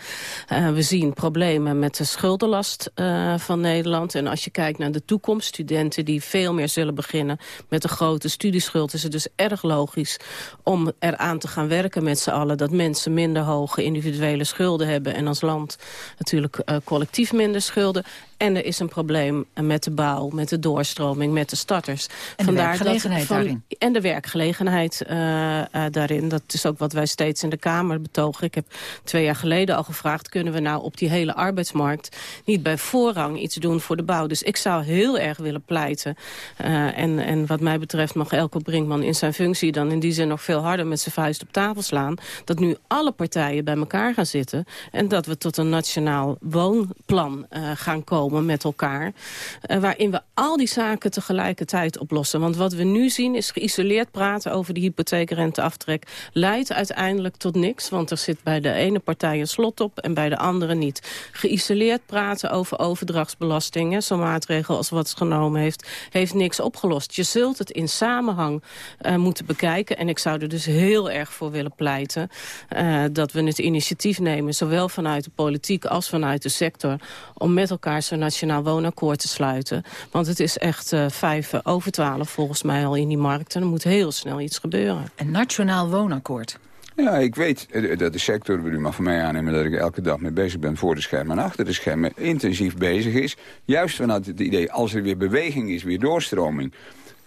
[SPEAKER 11] Eh, we zien problemen met de schuldenlast eh, van Nederland. En als je kijkt naar de toekomst, studenten die veel meer zullen beginnen met een grote studieschuld, is het dus erg logisch om eraan te gaan werken met z'n allen. Dat mensen minder hoge individuele schulden hebben en als land natuurlijk eh, collectief minder schulden. En er is een probleem met de bouw, met de doorstroming, met de starters.
[SPEAKER 7] En de werkgelegenheid daarin.
[SPEAKER 11] En de werkgelegenheid eh, eh, daarin. Dat is ook wat wij steeds in de Kamer betogen. Ik heb twee jaar geleden al gevraagd... kunnen we nou op die hele arbeidsmarkt niet bij voorrang iets doen voor de bouw. Dus ik zou heel erg willen pleiten. Eh, en, en wat mij betreft mag Elko Brinkman in zijn functie... dan in die zin nog veel harder met zijn vuist op tafel slaan. Dat nu alle partijen bij elkaar gaan zitten... en dat we tot een nationaal woonplan gaan komen met elkaar... eh, waarin we al die zaken tegelijkertijd oplossen. Want wat we nu zien is geïsoleerd praten over de hypotheekrenteaftrek... leidt uiteindelijk tot niks, want er zit bij de ene partij een slot op... en bij de andere niet. Geïsoleerd praten over overdrachtsbelasting, hè, zo'n maatregel als wat het genomen heeft... heeft niks opgelost. Je zult het in samenhang eh, moeten bekijken. En ik zou er dus heel erg voor willen pleiten... eh, dat we het initiatief nemen, zowel vanuit de politiek als vanuit de sector... om met elkaar zo'n nationaal woonakkoord te sluiten. Want het is echt eh, vijf over twaalf volgens mij al in die markt. En er moet heel snel iets gebeuren.
[SPEAKER 7] Een nationaal woonakkoord.
[SPEAKER 12] Ja, ik weet eh, dat de sector, u mag van mij aannemen dat ik elke dag mee bezig ben voor de schermen en achter de schermen, intensief bezig is. Juist vanuit het idee, als er weer beweging is, weer doorstroming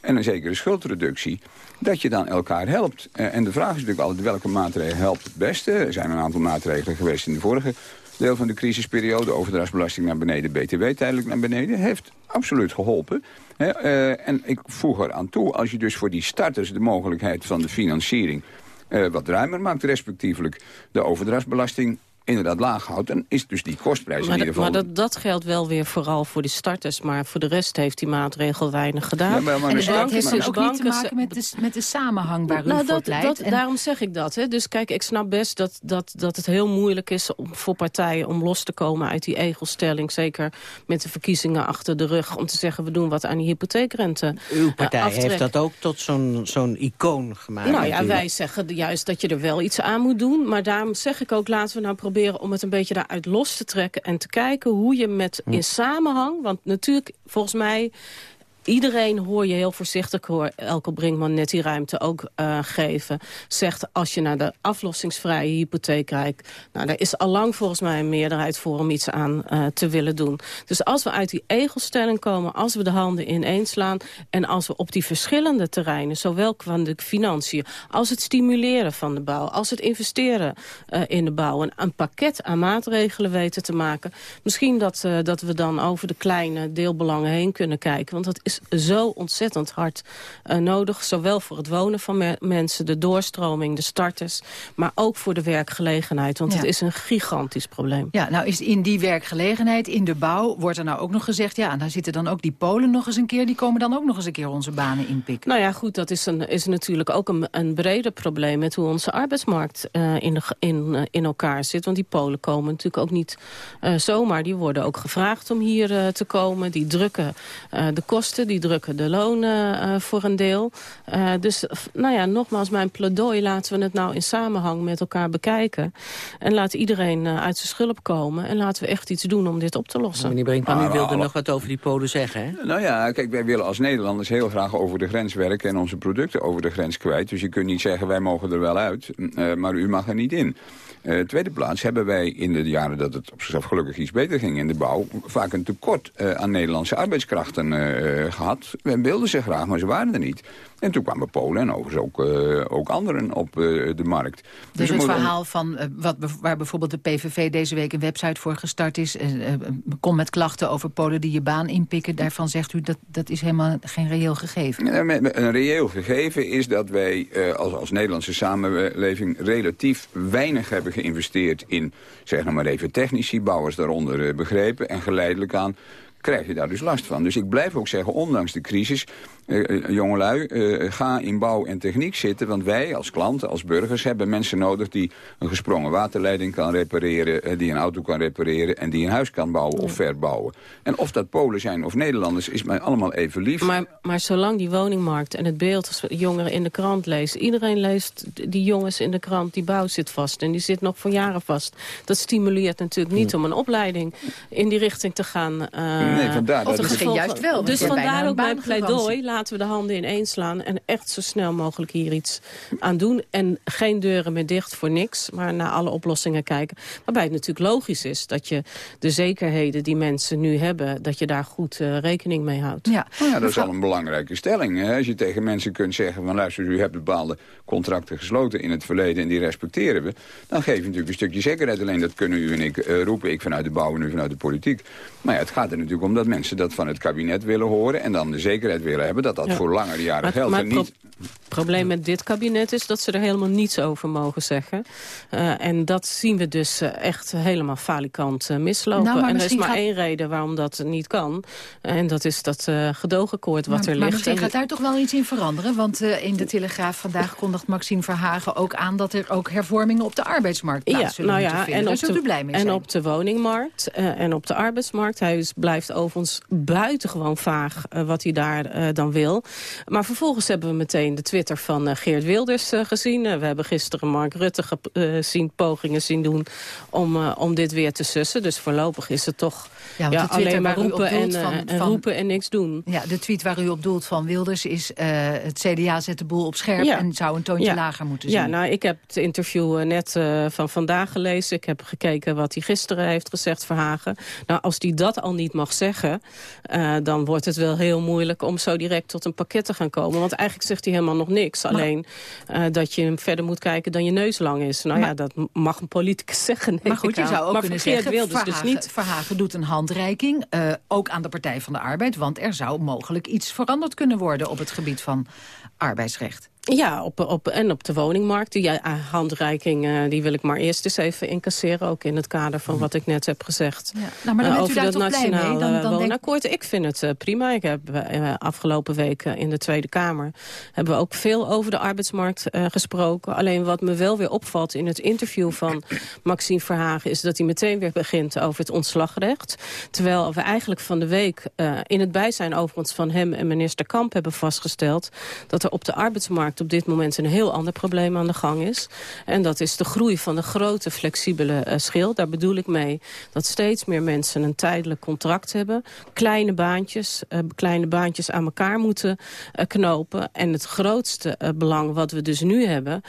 [SPEAKER 12] en een zekere schuldreductie, dat je dan elkaar helpt. Eh, En de vraag is natuurlijk altijd welke maatregel helpt het beste. Er zijn een aantal maatregelen geweest in de vorige deel van de crisisperiode. Overdrachtsbelasting naar beneden, BTW tijdelijk naar beneden. Heeft absoluut geholpen. Eh, en ik voeg er aan toe, als je dus voor die starters de mogelijkheid van de financiering eh, wat ruimer maakt, respectievelijk de overdrachtsbelasting inderdaad laag houdt, dan is dus die kostprijs in
[SPEAKER 11] Maar,
[SPEAKER 12] ieder
[SPEAKER 11] dat,
[SPEAKER 12] geval...
[SPEAKER 11] maar dat, dat geldt wel weer vooral voor de starters. Maar voor de rest heeft die maatregel weinig gedaan.
[SPEAKER 12] Ja, maar- maar
[SPEAKER 7] En
[SPEAKER 12] de
[SPEAKER 7] dat
[SPEAKER 12] banken-
[SPEAKER 7] heeft dus ook niet te maken met de, met de samenhang waar u
[SPEAKER 11] nou,
[SPEAKER 7] voor
[SPEAKER 11] dat,
[SPEAKER 7] En-
[SPEAKER 11] Daarom zeg ik dat. Hè. Dus kijk, ik snap best dat, dat, dat het heel moeilijk is om, voor partijen om los te komen uit die egelstelling. Zeker met de verkiezingen achter de rug. Om te zeggen, we doen wat aan die hypotheekrente.
[SPEAKER 6] Uw partij
[SPEAKER 11] eh, aftrek.
[SPEAKER 6] heeft dat ook tot zo'n zo'n icoon gemaakt.
[SPEAKER 11] Nou ja,
[SPEAKER 6] natuurlijk.
[SPEAKER 11] wij zeggen juist dat je er wel iets aan moet doen. Maar daarom zeg ik ook, laten we nou proberen om het een beetje daaruit los te trekken. En te kijken hoe je met in samenhang... Want natuurlijk, volgens mij... Iedereen hoor je heel voorzichtig, hoor Elke Brinkman net die ruimte ook eh, geven. Zegt als je naar de aflossingsvrije hypotheek kijkt. Nou, daar is allang volgens mij een meerderheid voor om iets aan eh, te willen doen. Dus als we uit die egelstelling komen, als we de handen ineens slaan... en als we op die verschillende terreinen, zowel qua de financiën... als het stimuleren van de bouw, als het investeren eh, in de bouw... Een, een pakket aan maatregelen weten te maken... misschien dat, dat we dan over de kleine deelbelangen heen kunnen kijken. Want dat is zo ontzettend hard eh, nodig. Zowel voor het wonen van me- mensen, de doorstroming, de starters... maar ook voor de werkgelegenheid. Want
[SPEAKER 7] Ja.
[SPEAKER 11] het is een gigantisch probleem.
[SPEAKER 7] Ja, nou is in die werkgelegenheid, in de bouw, wordt er nou ook nog gezegd... ja, daar zitten dan ook die Polen nog eens een keer... die komen dan ook nog eens een keer onze banen inpikken.
[SPEAKER 11] Nou ja, goed, dat is, een, is natuurlijk ook een, een breder probleem... met hoe onze arbeidsmarkt eh, in, de, in, eh, in elkaar zit. Want die Polen komen natuurlijk ook niet zomaar. Die worden ook gevraagd om hier te komen. Die drukken de kosten, die drukken de lonen eh, voor een deel. Eh, dus, nou ja, nogmaals, mijn pleidooi... laten we het nou in samenhang met elkaar bekijken. En laat iedereen eh, uit zijn schulp komen. En laten we echt iets doen om dit op te lossen.
[SPEAKER 6] Meneer Brinkman, u wilde
[SPEAKER 12] alle-
[SPEAKER 6] nog wat over die Polen zeggen, hè?
[SPEAKER 12] Nou ja, kijk, wij willen als Nederlanders heel graag over de grens werken... en onze producten over de grens kwijt. Dus je kunt niet zeggen, wij mogen er wel uit, eh, maar u mag er niet in. Eh tweede plaats hebben wij in de jaren dat het op zichzelf gelukkig iets beter ging in de bouw... vaak een tekort eh, aan Nederlandse arbeidskrachten eh, gehad. We wilden ze graag, maar ze waren er niet. En toen kwamen Polen en overigens ook, uh, ook anderen op uh, de markt.
[SPEAKER 7] Dus, dus het verhaal van, uh, wat, waar bijvoorbeeld de PVV deze week een website voor gestart is... kom met klachten over Polen die je baan inpikken... daarvan zegt u dat dat is helemaal geen reëel gegeven.
[SPEAKER 12] een reëel gegeven is dat wij als, als Nederlandse samenleving... relatief weinig hebben geïnvesteerd in, zeg nou maar even, technici, bouwers daaronder begrepen... en geleidelijk aan krijg je daar dus last van. Dus ik blijf ook zeggen, ondanks de crisis... Uh, jongelui, uh, ga in bouw en techniek zitten. Want wij als klanten, als burgers, hebben mensen nodig... die een gesprongen waterleiding kan repareren... die een auto kan repareren en die een huis kan bouwen of verbouwen. En of dat Polen zijn of Nederlanders, is mij allemaal even lief.
[SPEAKER 11] Maar, maar zolang die woningmarkt en het beeld als jongeren in de krant lezen... iedereen leest die jongens in de krant, die bouw zit vast... en die zit nog voor jaren vast. Dat stimuleert natuurlijk niet om een opleiding in die richting te gaan...
[SPEAKER 12] nee, vandaar.
[SPEAKER 7] Of misschien juist wel.
[SPEAKER 11] Dus vandaar ook mijn pleidooi laten we de handen ineens slaan... en echt zo snel mogelijk hier iets aan doen. En geen deuren meer dicht voor niks, maar naar alle oplossingen kijken. Waarbij het natuurlijk logisch is dat je de zekerheden die mensen nu hebben... dat je daar goed uh, rekening mee houdt.
[SPEAKER 12] Ja, nou ja dat is al een belangrijke stelling. Hè? Als je tegen mensen kunt zeggen van... luister, u hebt bepaalde contracten gesloten in het verleden... en die respecteren we, dan geef je natuurlijk een stukje zekerheid. Alleen dat kunnen u en ik uh, roepen, ik vanuit de bouw en u vanuit de politiek. Maar ja, het gaat er natuurlijk om dat mensen dat van het kabinet willen horen... en dan de zekerheid willen hebben dat dat voor langere jaren geldt.
[SPEAKER 11] Maar niet... Het probleem met dit kabinet is dat ze er helemaal niets over mogen zeggen. Uh, en dat zien we dus uh, echt helemaal falikant uh, mislopen. Nou, en er is maar gaat... één reden waarom dat niet kan. En dat is dat gedoogakkoord wat
[SPEAKER 7] maar,
[SPEAKER 11] er ligt.
[SPEAKER 7] Maar misschien gaat daar toch wel iets in veranderen? Want in de Telegraaf vandaag kondigt Maxime Verhagen ook aan... dat er ook hervormingen op de arbeidsmarkt plaats
[SPEAKER 11] ja,
[SPEAKER 7] zullen
[SPEAKER 11] nou ja,
[SPEAKER 7] vinden.
[SPEAKER 11] En op
[SPEAKER 7] Daar
[SPEAKER 11] de,
[SPEAKER 7] u blij mee
[SPEAKER 11] en
[SPEAKER 7] zijn.
[SPEAKER 11] op de woningmarkt en op de arbeidsmarkt. Hij is, blijft overigens buitengewoon vaag wat hij daar dan wil. Maar vervolgens hebben we meteen de Twitter van uh, Geert Wilders uh, gezien. Uh, we hebben gisteren Mark Rutte zien, pogingen zien doen om, om dit weer te sussen. Dus voorlopig is het toch ja, ja alleen maar roepen en,
[SPEAKER 7] van,
[SPEAKER 11] en
[SPEAKER 7] van,
[SPEAKER 11] roepen en niks doen.
[SPEAKER 7] Ja, de tweet waar u op doelt van Wilders is... het CDA zet de boel op scherp ja. en zou een toontje
[SPEAKER 11] ja.
[SPEAKER 7] lager moeten zijn.
[SPEAKER 11] Ja, nou, ik heb het interview net van vandaag gelezen. Ik heb gekeken wat hij gisteren heeft gezegd, Verhagen. Nou, als hij dat al niet mag zeggen... dan wordt het wel heel moeilijk om zo direct tot een pakket te gaan komen. Want eigenlijk zegt hij helemaal nog niks. Maar, Alleen dat je verder moet kijken dan je neus lang is. Nou maar, ja, dat mag een politicus [laughs] zeggen.
[SPEAKER 7] Maar goed, je zou ook
[SPEAKER 11] maar
[SPEAKER 7] kunnen zeggen...
[SPEAKER 11] Wilders
[SPEAKER 7] Verhagen,
[SPEAKER 11] dus niet.
[SPEAKER 7] Verhagen doet een handreiking, uh, ook aan de Partij van de Arbeid... want er zou mogelijk iets veranderd kunnen worden... op het gebied van arbeidsrecht.
[SPEAKER 11] Ja, op, op, en op de woningmarkt. Die ja, handreiking uh, die wil ik maar eerst eens even incasseren. Ook in het kader van wat ik net heb gezegd.
[SPEAKER 7] Ja. Nou, maar dan uh,
[SPEAKER 11] over dat nationale
[SPEAKER 7] dan, dan
[SPEAKER 11] woonakkoord. Denk... Ik vind het prima. Ik heb afgelopen weken in de Tweede Kamer... hebben we ook veel over de arbeidsmarkt gesproken. Alleen wat me wel weer opvalt in het interview van Maxime Verhagen... is dat hij meteen weer begint over het ontslagrecht. Terwijl we eigenlijk van de week in het bijzijn overigens van hem en minister Kamp hebben vastgesteld... dat er op de arbeidsmarkt op dit moment een heel ander probleem aan de gang is. En dat is de groei van de grote flexibele uh, schil. Daar bedoel ik mee dat steeds meer mensen een tijdelijk contract hebben. Kleine baantjes, uh, kleine baantjes aan elkaar moeten uh, knopen. En het grootste belang wat we dus nu hebben...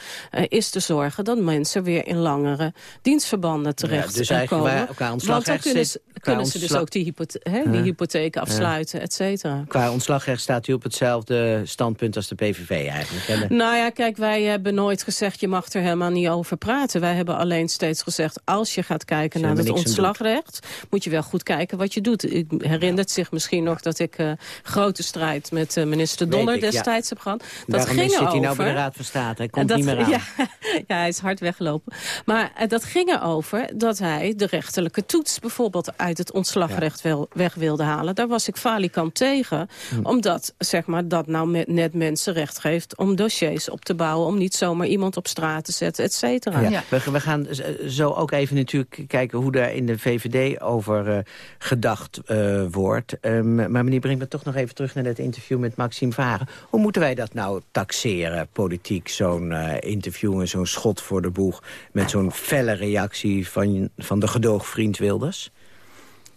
[SPEAKER 11] is te zorgen dat mensen weer in langere dienstverbanden terecht
[SPEAKER 6] ja, dus
[SPEAKER 11] komen.
[SPEAKER 6] Qua
[SPEAKER 11] Want dan kunnen, ze, kunnen ze dus ook die, hypothe die hypotheken afsluiten, et cetera.
[SPEAKER 6] Qua ontslagrecht staat u op hetzelfde standpunt als de PVV eigenlijk.
[SPEAKER 11] Nou ja, kijk, wij hebben nooit gezegd... je mag er helemaal niet over praten. Wij hebben alleen steeds gezegd... als je gaat kijken naar het ontslagrecht... moet je wel goed kijken wat je doet. Ik herinnert zich misschien nog dat ik uh, grote strijd... met uh, minister Donner ik, destijds
[SPEAKER 6] ja.
[SPEAKER 11] heb gehad. Dat
[SPEAKER 6] Daarom
[SPEAKER 11] ging
[SPEAKER 6] zit
[SPEAKER 11] over,
[SPEAKER 6] hij nou bij de Raad van State. Hij komt
[SPEAKER 11] dat,
[SPEAKER 6] niet meer aan.
[SPEAKER 11] Ja, [laughs] ja, hij is hard weggelopen. Maar uh, dat ging erover dat hij de rechterlijke toets... bijvoorbeeld uit het ontslagrecht ja. wel, weg wilde halen. Daar was ik falikant tegen. Hm. Omdat zeg maar, dat nou met, net mensen recht geeft... om dossiers op te bouwen... om niet zomaar iemand op straat te zetten, et cetera.
[SPEAKER 6] Ja. Ja. We, we, gaan zo ook even natuurlijk kijken hoe daar in de VVD over uh, gedacht uh, wordt. Um, maar meneer Brink, me toch nog even terug naar dat interview met Maxime Varen. Hoe moeten wij dat nou taxeren, politiek, zo'n uh, interview... en zo'n schot voor de boeg met zo'n felle reactie van, van de gedoogvriend Wilders?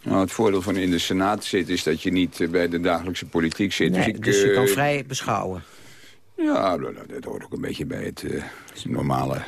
[SPEAKER 12] Nou, het voordeel van in de Senaat zitten is dat je niet bij de dagelijkse politiek zit.
[SPEAKER 6] Nee,
[SPEAKER 12] dus, ik,
[SPEAKER 6] dus je kan vrij beschouwen.
[SPEAKER 12] Ja, dat hoort ook een beetje bij het uh, normale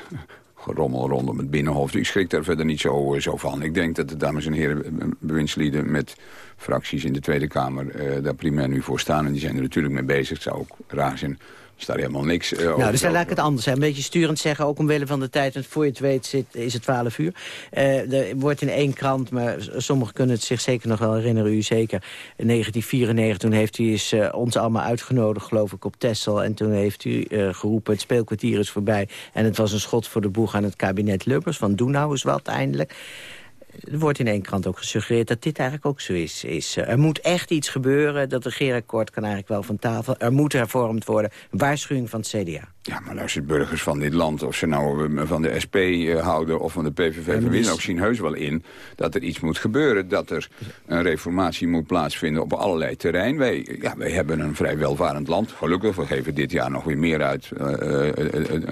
[SPEAKER 12] gerommel rondom het Binnenhof. Ik schrik daar verder niet zo, zo van. Ik denk dat de dames en heren bewindslieden met fracties in de Tweede Kamer... daar primair nu voor staan. En die zijn er natuurlijk mee bezig. Het zou ook raar zijn staat helemaal niks uh,
[SPEAKER 6] Nou, dus dan laat ik het anders zijn. Een beetje sturend zeggen, ook omwille van de tijd. En voor je het weet zit, is het 12 uur. Uh, er wordt in één krant, maar sommigen kunnen het zich zeker nog wel herinneren. U zeker, in 1994, toen heeft u uh, ons allemaal uitgenodigd, geloof ik, op Texel. En toen heeft u geroepen, het speelkwartier is voorbij. En het was een schot voor de boeg aan het kabinet Lubbers. Van doe nou eens wat eindelijk er wordt in één krant ook gesuggereerd dat dit eigenlijk ook zo is. is er moet echt iets gebeuren, dat regeerakkoord kan eigenlijk wel van tafel. Er moet hervormd worden. Waarschuwing van het CDA.
[SPEAKER 12] Ja, maar luister, burgers van dit land, of ze nou eh, van de SP eh, houden of van de PVV, van wie ook zien heus wel in dat er iets moet gebeuren. Dat er een reformatie moet plaatsvinden op allerlei terrein. Wij, ja, wij hebben een vrij welvarend land. Gelukkig, we geven dit jaar nog weer meer uit uh,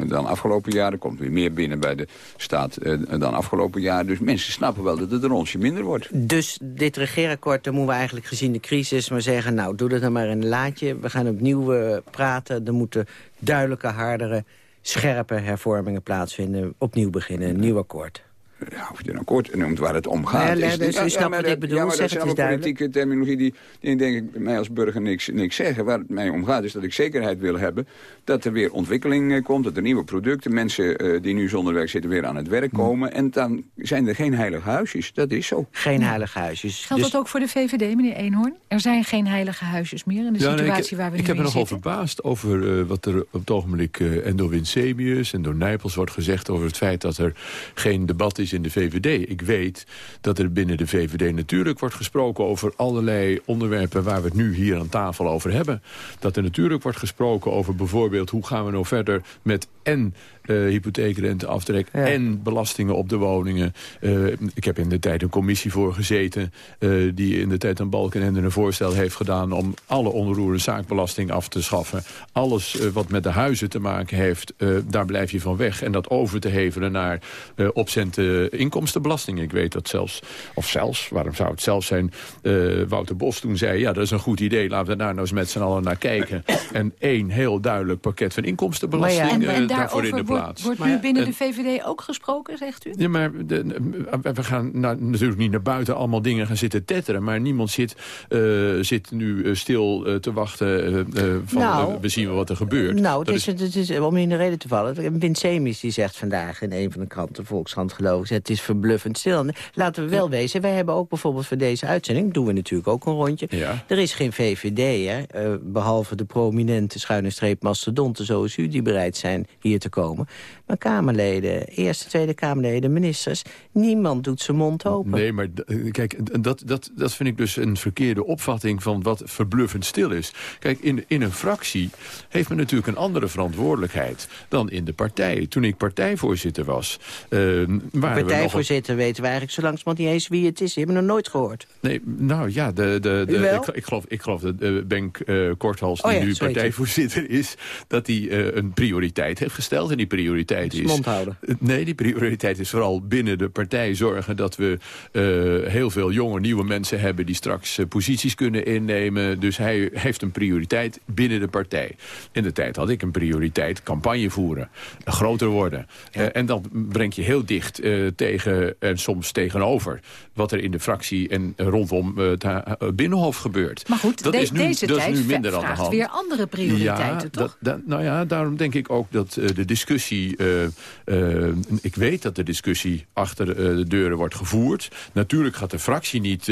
[SPEAKER 12] dan afgelopen jaar. Er komt weer meer binnen bij de staat dan afgelopen jaar. Dus mensen snappen wel dat het een onsje minder wordt.
[SPEAKER 6] Dus dit regeerakkoord, dan moeten we eigenlijk gezien de crisis maar zeggen... nou, doe dat dan maar in een laadje. We gaan opnieuw praten. Er moeten duidelijke, hardere, scherpe hervormingen plaatsvinden. Opnieuw beginnen, een nieuw akkoord.
[SPEAKER 12] Ja, of je een akkoord noemt waar het om gaat.
[SPEAKER 6] Ja, dus ik bedoel, ja, maar zeg
[SPEAKER 12] dat is politieke terminologie die, die denk ik mij als burger niks, niks zeggen. Waar het mij om gaat is dat ik zekerheid wil hebben dat er weer ontwikkeling eh, komt, dat er nieuwe producten, mensen uh, die nu zonder werk zitten weer aan het werk komen. Mm. En dan zijn er geen heilige huisjes, dat is zo.
[SPEAKER 6] Geen heilige huisjes.
[SPEAKER 7] Geldt dus... dat ook voor de VVD, meneer Eenhoorn? Er zijn geen heilige huisjes meer in de situatie waar we nu
[SPEAKER 8] Ik heb me nogal verbaasd over uh, wat er op het ogenblik uh, en door Winsemius en door Nijpels wordt gezegd over het feit dat er geen debat is in de VVD. Ik weet dat er binnen de VVD natuurlijk wordt gesproken over allerlei onderwerpen waar we het nu hier aan tafel over hebben. Dat er natuurlijk wordt gesproken over bijvoorbeeld hoe gaan we nou verder met en uh, hypotheekrenteaftrek en belastingen op de woningen. Uh, ik heb in de tijd een commissie voor gezeten... Uh, die in de tijd een Balkenende een voorstel heeft gedaan... om alle onroerende zaakbelasting af te schaffen. Alles wat met de huizen te maken heeft, daar blijf je van weg. En dat over te hevelen naar opcenten inkomstenbelasting. Ik weet dat zelfs, of zelfs, waarom zou het zelfs zijn... Wouter Bos toen zei, ja, dat is een goed idee... laten we daar nou eens met z'n allen naar kijken. [coughs] en één heel duidelijk pakket van inkomstenbelasting
[SPEAKER 7] ja, en, daarover in de plaats. Wordt, wordt nu binnen de VVD ook gesproken, zegt u?
[SPEAKER 8] Ja, maar de, we gaan nou, natuurlijk niet naar buiten allemaal dingen gaan zitten tetteren. Maar niemand zit, uh, zit nu stil te wachten van nou, we zien wel wat er gebeurt.
[SPEAKER 6] Nou, het is, is... Het is, om in de reden te vallen. Win Semis die zegt vandaag in een van de kranten, Volkshand geloof ik... het is verbluffend stil. Laten we wel wezen, wij hebben ook bijvoorbeeld voor deze uitzending... doen we natuurlijk ook een rondje.
[SPEAKER 8] Ja.
[SPEAKER 6] Er is geen VVD, hè, behalve de prominente schuine streep mastodonten zoals u... die bereid zijn hier te komen. Maar Kamerleden, Eerste, Tweede Kamerleden, ministers... niemand doet zijn mond open.
[SPEAKER 8] Nee, maar kijk, dat, dat, dat vind ik dus een verkeerde opvatting... van wat verbluffend stil is. Kijk, in, in een fractie heeft men natuurlijk een andere verantwoordelijkheid... dan in de partij. Toen ik partijvoorzitter was... Uh,
[SPEAKER 6] partijvoorzitter we weten we eigenlijk zo langzamerhand niet eens wie het is. Die hebben we nog nooit gehoord.
[SPEAKER 8] Nee, nou ja, de, de, de, ik, ik, geloof, ik geloof dat uh, Benk uh, Korthals, die oh nu partijvoorzitter is... dat hij uh, een prioriteit heeft gesteld. En die prioriteit is...
[SPEAKER 6] Mond houden.
[SPEAKER 8] Nee, die prioriteit is vooral binnen de partij zorgen... dat we heel veel jonge, nieuwe mensen hebben... die straks posities kunnen innemen. Dus hij heeft een prioriteit binnen de partij. In de tijd had ik een prioriteit campagne voeren. Groter worden. Ja. En dat breng je heel dicht tegen en soms tegenover... wat er in de fractie en rondom het Binnenhof gebeurt.
[SPEAKER 7] Maar goed,
[SPEAKER 8] dat
[SPEAKER 7] de,
[SPEAKER 8] is nu,
[SPEAKER 7] deze
[SPEAKER 8] dat
[SPEAKER 7] tijd
[SPEAKER 8] is nu minder aan de hand.
[SPEAKER 7] weer andere prioriteiten,
[SPEAKER 8] ja,
[SPEAKER 7] toch?
[SPEAKER 8] Dat, dat, nou ja, daarom denk ik ook dat uh, de discussie... Ik weet dat de discussie achter de deuren wordt gevoerd. Natuurlijk gaat de fractie niet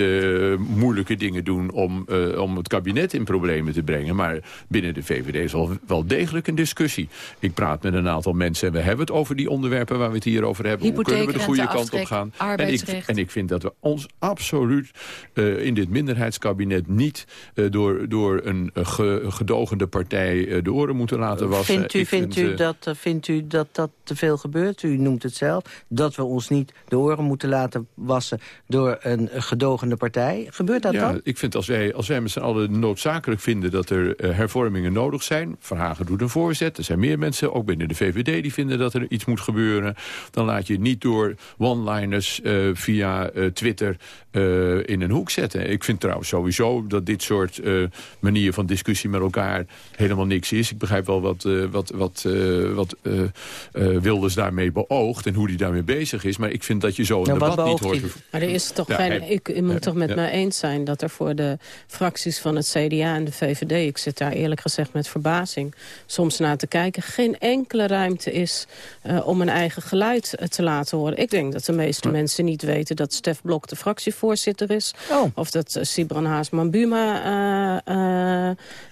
[SPEAKER 8] moeilijke dingen doen... Om, om het kabinet in problemen te brengen. Maar binnen de VVD is wel, wel degelijk een discussie. Ik praat met een aantal mensen en we hebben het over die onderwerpen... waar we het hier over hebben. Hoe kunnen we de goede kant op gaan? En ik, en ik vind dat we ons absoluut in dit minderheidskabinet... niet door, door een gedogende partij de oren moeten laten wassen.
[SPEAKER 6] Vindt u, vindt, u dat, eh, vindt u dat dat te veel gebeurt? U noemt het zelf. Dat we ons niet de oren moeten laten wassen door een gedogende partij. Gebeurt dat
[SPEAKER 8] ja,
[SPEAKER 6] dan?
[SPEAKER 8] ik vind als wij, als wij met z'n allen noodzakelijk vinden dat er uh, hervormingen nodig zijn. Verhagen doet een voorzet. Er zijn meer mensen, ook binnen de VVD, die vinden dat er iets moet gebeuren. Dan laat je niet door one-liners via Twitter in een hoek zetten. Ik vind trouwens sowieso dat dit soort manier van discussie met elkaar helemaal niks is. Ik begrijp wel wat, wat, wat, wat Wilders daarmee beoogt en hoe hij daarmee bezig is. Maar ik vind dat je zo een nou, debat niet hoort.
[SPEAKER 11] Maar er is toch geen, ik, u moet toch met mij eens zijn dat er voor de fracties van het CDA en de VVD... ik zit daar eerlijk gezegd met verbazing soms naar te kijken... geen enkele ruimte is uh, om een eigen geluid te laten horen. Ik denk dat de meeste mensen niet weten dat Stef Blok de fractievoorzitter is. Oh. Of dat uh, Sibran Haasman-Buma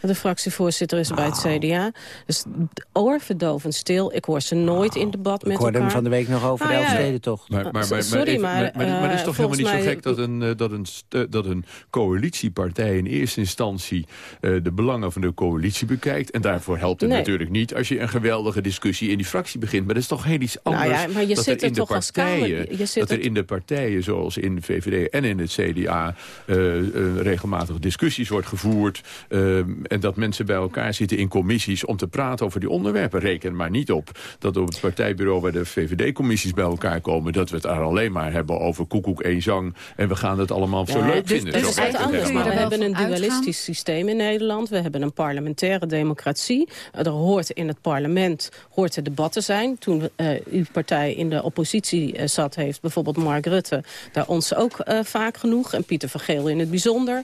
[SPEAKER 11] de fractievoorzitter is bij het. CDA. Dus oorverdovend stil. Ik hoor ze nooit in debat met elkaar. Ik hoorde
[SPEAKER 6] hem van de week nog over nou, de Elfsteden, toch?
[SPEAKER 8] Maar, maar, maar, Sorry, maar, maar, maar, het is toch helemaal niet zo gek dat een, dat een, dat een coalitiepartij in eerste instantie de belangen van de coalitie bekijkt. En daarvoor helpt het natuurlijk niet als je een geweldige discussie in die fractie begint. Maar dat is toch heel iets nou anders
[SPEAKER 11] ja, maar je
[SPEAKER 8] dat
[SPEAKER 11] zit
[SPEAKER 8] er in de
[SPEAKER 11] partijen,
[SPEAKER 8] dat er in de partijen zoals in de VVD en in het CDA uh, uh, regelmatig discussies wordt gevoerd. Uh, en dat mensen bij elkaar zitten in commissies om te praten over die onderwerpen. Reken maar niet op dat op het partijbureau waar de VVD-commissies bij elkaar komen... dat we het er alleen maar hebben over koekoek één zang... en we gaan het allemaal zo leuk
[SPEAKER 11] dus,
[SPEAKER 8] vinden.
[SPEAKER 11] Dus het is anders, maar we hebben een dualistisch systeem in Nederland. We hebben een parlementaire democratie. Er hoort in het parlement hoort er debatten zijn. Toen uh, uw partij in de oppositie uh, zat, heeft bijvoorbeeld Mark Rutte... daar ons ook uh, vaak genoeg, en Pieter van Geel in het bijzonder,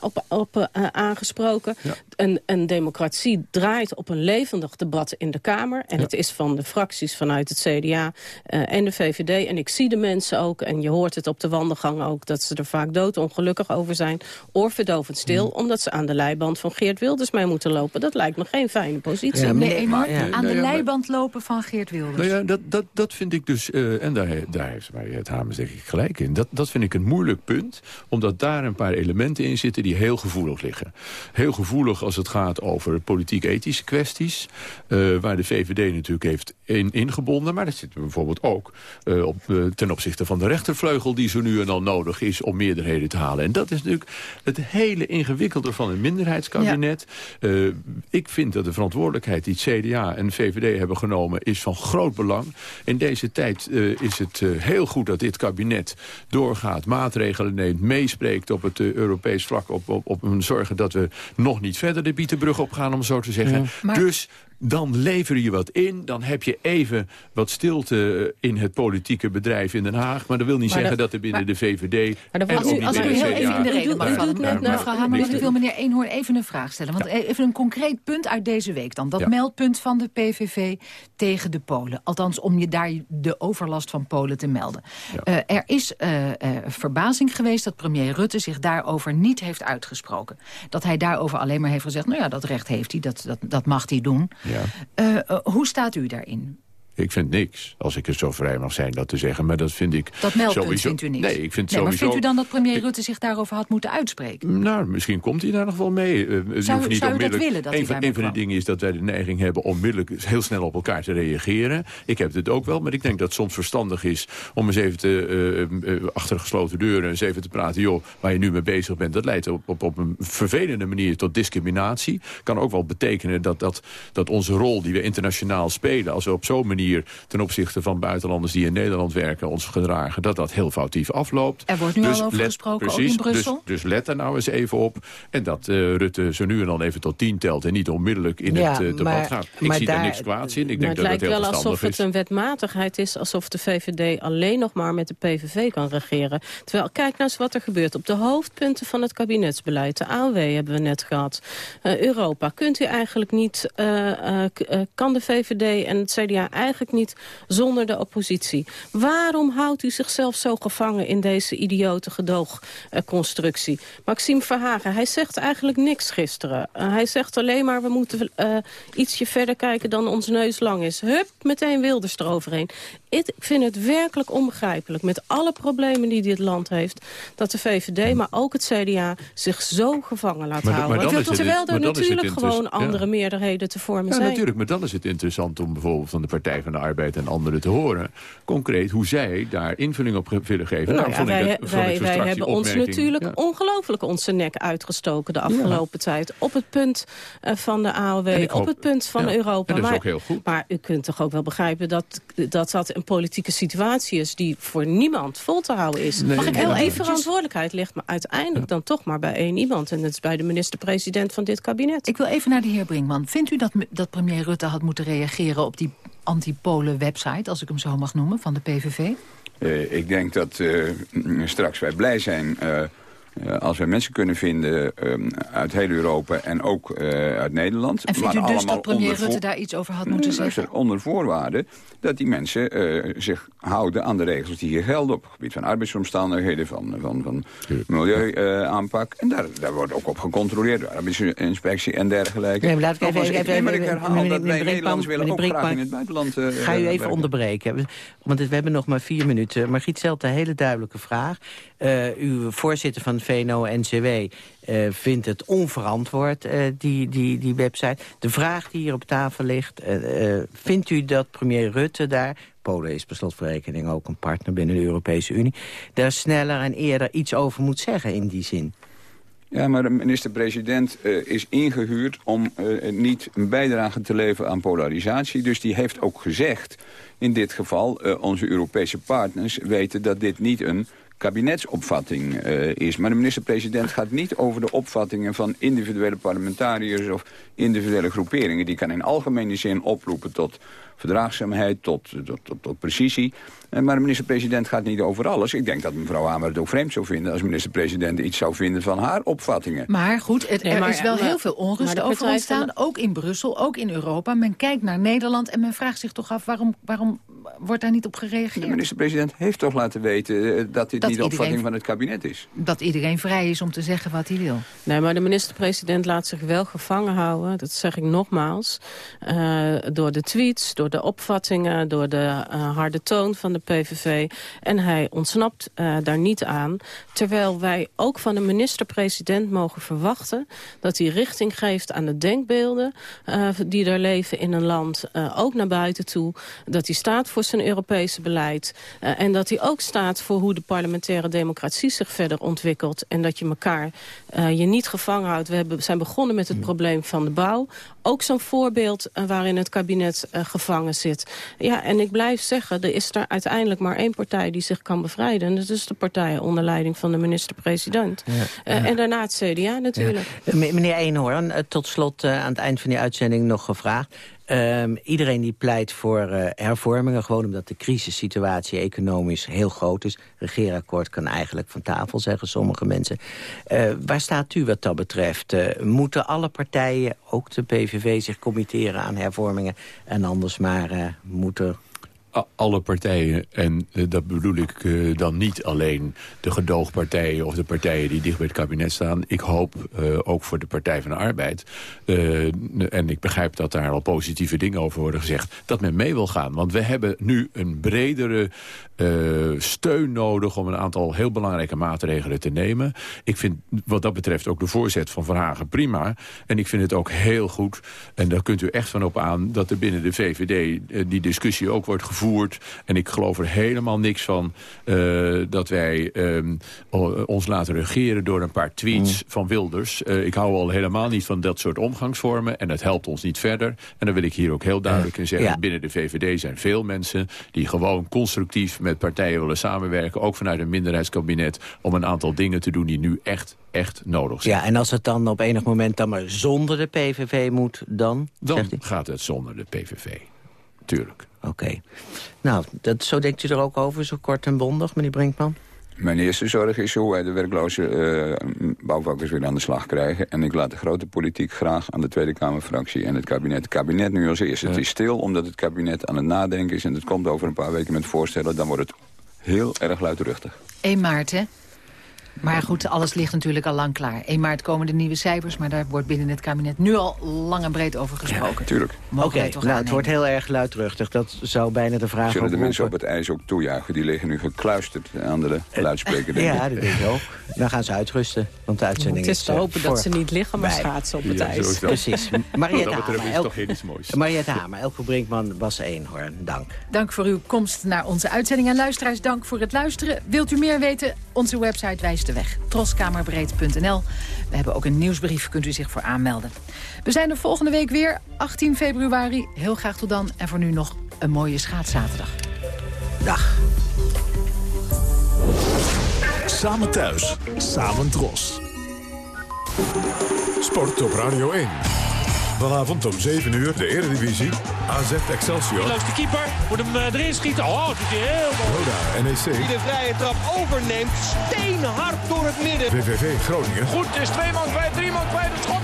[SPEAKER 11] op, op aangesproken. Ja. Een, een, democratie draait op een levendig debat in de Kamer. En ja. het is van de fracties vanuit het CDA en de VVD. En ik zie de mensen ook, en je hoort het op de wandelgang ook... dat ze er vaak doodongelukkig over zijn. Oorverdovend stil, mm. omdat ze aan de leiband van Geert Wilders mee moeten lopen. Dat lijkt me geen fijne positie.
[SPEAKER 7] Ja, nee, maar, ja. aan de leiband lopen van Geert Wilders.
[SPEAKER 8] Nou ja, dat, dat, dat vind ik dus, uh, en daar, daar heeft het Hamers denk ik gelijk in. Dat, dat vind ik een moeilijk punt, omdat daar een paar elementen in zitten die heel gevoelig liggen. Heel gevoelig als het gaat over politiek-ethische kwesties, uh, waar de VVD natuurlijk heeft in, ingebonden. Maar dat zit bijvoorbeeld ook uh, op, ten opzichte van de rechtervleugel die zo nu en dan nodig is om meerderheden te halen. En dat is natuurlijk het hele ingewikkelde van een minderheidskabinet. Ja. Ik vind dat de verantwoordelijkheid die CDA en VVD hebben genomen... is van groot belang. In deze tijd is het heel goed dat dit kabinet doorgaat... maatregelen neemt, meespreekt op het Europees vlak... op, op, op zorgen dat we nog niet verder de bietenbrug op gaan, om zo te zeggen. Ja. Maar... Dus dan lever je wat in. Dan heb je even wat stilte in het politieke bedrijf in Den Haag. Maar dat wil niet maar zeggen dat, dat er binnen maar, de VVD...
[SPEAKER 7] Maar
[SPEAKER 8] en
[SPEAKER 7] ook niet als ik heel even in de reden mag vallen. Mevrouw Hamer, ik wil meneer Eenhoorn even een vraag stellen. Want ja. even een concreet punt uit deze week dan. Dat ja. meldpunt van de PVV tegen de Polen. Althans, om je daar de overlast van Polen te melden. Ja. Uh, er is uh, uh, verbazing geweest dat premier Rutte zich daarover niet heeft uitgesproken. Dat hij daarover alleen maar heeft gezegd... nou ja, dat recht heeft hij, dat, dat, dat mag hij doen... Uh, uh, hoe staat u daarin?
[SPEAKER 8] Ik vind niks, als ik er zo vrij mag zijn dat te zeggen. Maar dat vind ik
[SPEAKER 7] Dat meldpunt
[SPEAKER 8] sowieso...
[SPEAKER 7] vindt u niks?
[SPEAKER 8] Nee, ik vind
[SPEAKER 7] nee,
[SPEAKER 8] sowieso...
[SPEAKER 7] Maar vindt u dan dat premier Rutte zich daarover had moeten uitspreken?
[SPEAKER 8] Nou, misschien komt hij daar nog wel mee. Uh,
[SPEAKER 7] zou niet zou u dat willen? Dat
[SPEAKER 8] een van, een van de dingen is dat wij de neiging hebben... onmiddellijk heel snel op elkaar te reageren. Ik heb het ook wel, maar ik denk dat het soms verstandig is... om eens even te, uh, uh, achter gesloten deuren eens even te praten... joh, waar je nu mee bezig bent, dat leidt op, op, op een vervelende manier tot discriminatie. Kan ook wel betekenen dat, dat, dat onze rol die we internationaal spelen... als we op zo'n manier ten opzichte van buitenlanders die in Nederland werken ons gedragen, dat dat heel foutief afloopt.
[SPEAKER 7] Er wordt nu dus al over let, gesproken, precies, in Brussel.
[SPEAKER 8] Dus, dus, let er nou eens even op. En dat uh, Rutte zo nu en dan even tot tien telt en niet onmiddellijk in ja, het uh, debat maar, gaat. Ik zie daar, daar niks kwaads in. Ik denk
[SPEAKER 11] het
[SPEAKER 8] dat
[SPEAKER 11] lijkt wel alsof het een wetmatigheid is, alsof de VVD alleen nog maar met de PVV kan regeren. Terwijl, kijk nou eens wat er gebeurt op de hoofdpunten van het kabinetsbeleid. De AOW hebben we net gehad. Uh, Europa, kunt u eigenlijk niet, kan de VVD en het CDA eigenlijk niet zonder de oppositie. Waarom houdt u zichzelf zo gevangen in deze idiote gedoogconstructie? Maxime Verhagen, hij zegt eigenlijk niks gisteren. Uh, hij zegt alleen maar, we moeten uh, ietsje verder kijken dan ons neus lang is. Hup, meteen Wilders eroverheen. Ik vind het werkelijk onbegrijpelijk, met alle problemen die dit land heeft... dat de VVD, maar ook het CDA, zich zo gevangen laat
[SPEAKER 8] maar,
[SPEAKER 11] houden.
[SPEAKER 8] Maar
[SPEAKER 11] Terwijl er natuurlijk gewoon andere ja. meerderheden te vormen
[SPEAKER 8] ja,
[SPEAKER 11] zijn.
[SPEAKER 8] natuurlijk, maar dan is het interessant om bijvoorbeeld van de Partij van de Arbeid en anderen te horen... concreet hoe zij daar invulling op willen geven.
[SPEAKER 11] Nou, ja, wij, het, wij, wij hebben ons natuurlijk ongelooflijk onze nek uitgestoken de afgelopen tijd. Op het punt uh, van de AOW, op het punt van Europa.
[SPEAKER 8] En dat is
[SPEAKER 11] maar,
[SPEAKER 8] ook heel goed.
[SPEAKER 11] Maar u kunt toch ook wel begrijpen dat dat, dat een politieke situatie is... die voor niemand vol te houden is.
[SPEAKER 7] Mag ik heel even...
[SPEAKER 11] verantwoordelijkheid ligt maar uiteindelijk dan toch maar bij één iemand. En dat is bij de minister-president van dit kabinet.
[SPEAKER 7] Ik wil even naar de heer Brinkman. Vindt u dat, dat premier Rutte had moeten reageren op die anti-Polen-website... als ik hem zo mag noemen, van de PVV?
[SPEAKER 12] Uh, ik denk dat uh, straks wij blij zijn... Uh, uh, als we mensen kunnen vinden uh, uit heel Europa en ook uh, uit Nederland.
[SPEAKER 7] En vindt
[SPEAKER 12] maar
[SPEAKER 7] u dus dat premier Rutte daar iets over had moeten zeggen?
[SPEAKER 12] Onder voorwaarde dat die mensen zich houden aan de regels die hier gelden... op het gebied van arbeidsomstandigheden, van, van, van milieuaanpak. en daar, daar wordt ook op gecontroleerd door arbeidsinspectie en dergelijke.
[SPEAKER 6] Nee, maar laat ik even, even, even,
[SPEAKER 12] maar ik herhaal dat wij Nederlands willen ook graag in het buitenland
[SPEAKER 6] Ga u even onderbreken, want we hebben nog maar vier minuten. Margriet stelt een hele duidelijke vraag. Uw voorzitter van VNO-NCW uh, vindt het onverantwoord, uh, die, die, die website. De vraag die hier op tafel ligt, uh, vindt u dat premier Rutte daar... Polen is per slotverrekening ook een partner binnen de Europese Unie... daar sneller en eerder iets over moet zeggen in die zin?
[SPEAKER 12] Ja, maar de minister-president uh, is ingehuurd om uh, niet een bijdrage te leveren aan polarisatie. Dus die heeft ook gezegd, in dit geval, uh, onze Europese partners weten dat dit niet een kabinetsopvatting uh, is. Maar de minister-president gaat niet over de opvattingen van individuele parlementariërs of individuele groeperingen. Die kan in algemene zin oproepen tot verdraagzaamheid, tot, tot, tot, tot precisie. Eh, maar de minister-president gaat niet over alles. Ik denk dat mevrouw Hamer het ook vreemd zou vinden... als minister-president iets zou vinden van haar opvattingen.
[SPEAKER 7] Maar goed, het, er is wel heel veel onrust over ontstaan. Ook in Brussel, ook in Europa. Men kijkt naar Nederland en men vraagt zich toch af... waarom, waarom wordt daar niet op gereageerd?
[SPEAKER 12] De minister-president heeft toch laten weten... Eh, dat dit niet de opvatting van het kabinet is.
[SPEAKER 7] Dat iedereen vrij is om te zeggen wat hij wil.
[SPEAKER 11] Nee, maar de minister-president laat zich wel gevangen houden. Dat zeg ik nogmaals. Uh, door de tweets, door de opvattingen... door de uh, harde toon van de PVV. En hij ontsnapt uh, daar niet aan. Terwijl wij ook van de minister-president mogen verwachten... dat hij richting geeft aan de denkbeelden uh, die er leven in een land. Uh, ook naar buiten toe. Dat hij staat voor zijn Europese beleid. Uh, en dat hij ook staat voor hoe de parlementaire democratie zich verder ontwikkelt. En dat je elkaar je niet gevangen houdt. We hebben, zijn begonnen met het probleem van de bouw. Ook zo'n voorbeeld waarin het kabinet gevangen zit. Ja, en ik blijf zeggen, er is daar uiteindelijk maar één partij die zich kan bevrijden. En dat is de partij onder leiding van de minister-president. Ja, ja. uh, en daarna het CDA natuurlijk.
[SPEAKER 6] Ja. Meneer Eenhoorn, tot slot uh, aan het eind van die uitzending nog gevraagd. Um, iedereen die pleit voor uh, hervormingen, gewoon omdat de crisissituatie economisch heel groot is. Regeerakkoord kan eigenlijk van tafel, zeggen sommige mensen. Uh, waar staat u wat dat betreft? Uh, moeten alle partijen, ook de PVV, zich committeren aan hervormingen en anders maar moeten
[SPEAKER 8] alle partijen, en uh, dat bedoel ik uh, dan niet alleen de gedoogpartijen... of de partijen die dicht bij het kabinet staan. Ik hoop uh, ook voor de Partij van de Arbeid... en ik begrijp dat daar al positieve dingen over worden gezegd... dat men mee wil gaan. Want we hebben nu een bredere steun nodig... om een aantal heel belangrijke maatregelen te nemen. Ik vind wat dat betreft ook de voorzet van Verhagen prima. En ik vind het ook heel goed, en daar kunt u echt van op aan... dat er binnen de VVD die discussie ook wordt gevoerd gevoerd. En ik geloof er helemaal niks van uh, dat wij um, ons laten regeren door een paar tweets mm. van Wilders. Uh, ik hou al helemaal niet van dat soort omgangsvormen. En dat helpt ons niet verder. En dan wil ik hier ook heel duidelijk in zeggen. Ja. Binnen de VVD zijn veel mensen die gewoon constructief met partijen willen samenwerken. Ook vanuit een minderheidskabinet. Om een aantal dingen te doen die nu echt, echt nodig zijn.
[SPEAKER 6] Ja, en als het dan op enig moment dan maar zonder de PVV moet, dan?
[SPEAKER 8] Dan gaat het zonder de PVV. Tuurlijk.
[SPEAKER 6] Oké. Okay. Nou, dat, zo denkt u er ook over, zo kort en bondig, meneer Brinkman?
[SPEAKER 12] Mijn eerste zorg is hoe wij de werkloze uh, bouwvakkers weer aan de slag krijgen. En ik laat de grote politiek graag aan de Tweede Kamerfractie en het kabinet. Het kabinet nu als eerste. Ja. Het is stil omdat het kabinet aan het nadenken is. En het komt over een paar weken met voorstellen. Dan wordt het heel erg luidruchtig.
[SPEAKER 7] 1 maart, hè? Maar goed, alles ligt natuurlijk al lang klaar. 1 maart komen de nieuwe cijfers, maar daar wordt binnen het kabinet nu al lang en breed over gesproken.
[SPEAKER 12] Natuurlijk.
[SPEAKER 6] Oké, nou, het wordt heel erg luidruchtig. Dat zou bijna de vraag
[SPEAKER 12] Zullen de mensen op het ijs ook toejuichen? Die liggen nu gekluisterd aan de luidspreker. denk ik.
[SPEAKER 6] Ja, dat denk ik ook. Dan gaan ze uitrusten, want de uitzending
[SPEAKER 11] Het is te
[SPEAKER 6] eh,
[SPEAKER 11] hopen dat ze niet liggen, maar schaatsen op het
[SPEAKER 8] Ja,
[SPEAKER 11] ijs.
[SPEAKER 8] is.
[SPEAKER 6] Precies. Mariette Hamer,
[SPEAKER 8] is het
[SPEAKER 6] El-
[SPEAKER 8] toch heel iets moois.
[SPEAKER 6] Mariette Hamer, Elke Brinkman, Bas Eenhoorn, dank.
[SPEAKER 7] Dank voor uw komst naar onze uitzending. En luisteraars, dank voor het luisteren. Wilt u meer weten? Onze website wijst de weg. troskamerbreed.nl. We hebben ook een nieuwsbrief, kunt u zich voor aanmelden. We zijn er volgende week weer, 18 februari. Heel graag tot dan. En voor nu nog een mooie schaatszaterdag.
[SPEAKER 6] Dag.
[SPEAKER 25] Samen thuis, samen dros. Sport op Radio 1. Vanavond om 7 uur de Eredivisie. AZ Excelsior.
[SPEAKER 26] Langs de keeper, moet hem eh, erin schieten. Oh, dat is heel mooi.
[SPEAKER 25] Roda NEC.
[SPEAKER 26] Die de vrije trap overneemt, steenhard door het midden.
[SPEAKER 25] VVV Groningen.
[SPEAKER 26] Goed, is twee man kwijt, drie man kwijt, het schot.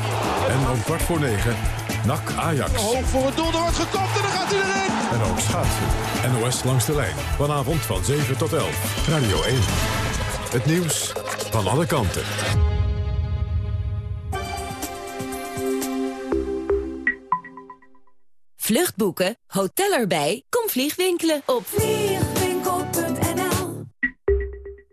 [SPEAKER 25] En om kwart voor 9 NAC Ajax.
[SPEAKER 26] Hoog voor het doel, er wordt gekopt en dan gaat hij erin.
[SPEAKER 25] En ook schaatsen. NOS langs de lijn. Vanavond van 7 tot 11. Radio 1. Het nieuws van alle kanten.
[SPEAKER 13] Vluchtboeken, hotel erbij, kom vliegwinkelen op vliegwinkel.nl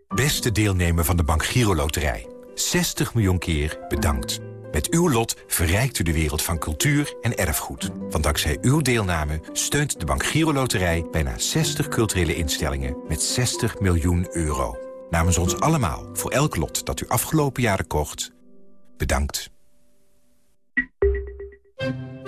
[SPEAKER 27] Beste deelnemer van de Bank Giro Loterij. 60 miljoen keer bedankt. Met uw lot verrijkt u de wereld van cultuur en erfgoed. Want dankzij uw deelname steunt de Bank Giro Loterij... bijna 60 culturele instellingen met 60 miljoen euro. Namens ons allemaal, voor elk lot dat u afgelopen jaren kocht... bedankt.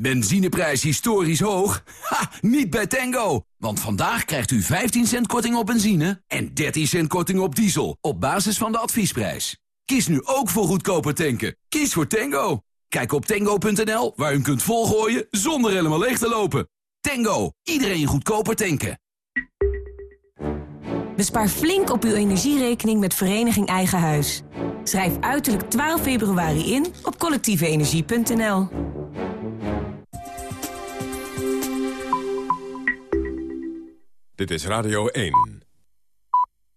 [SPEAKER 24] Benzineprijs historisch hoog? Ha, niet bij Tango! Want vandaag krijgt u 15 cent korting op benzine... en 13 cent korting op diesel, op basis van de adviesprijs. Kies nu ook voor goedkoper tanken. Kies voor Tango. Kijk op tango.nl, waar u kunt volgooien zonder helemaal leeg te lopen. Tango, iedereen goedkoper tanken.
[SPEAKER 13] Bespaar flink op uw energierekening met Vereniging Eigen Huis. Schrijf uiterlijk 12 februari in op collectieveenergie.nl.
[SPEAKER 25] Dit is Radio 1.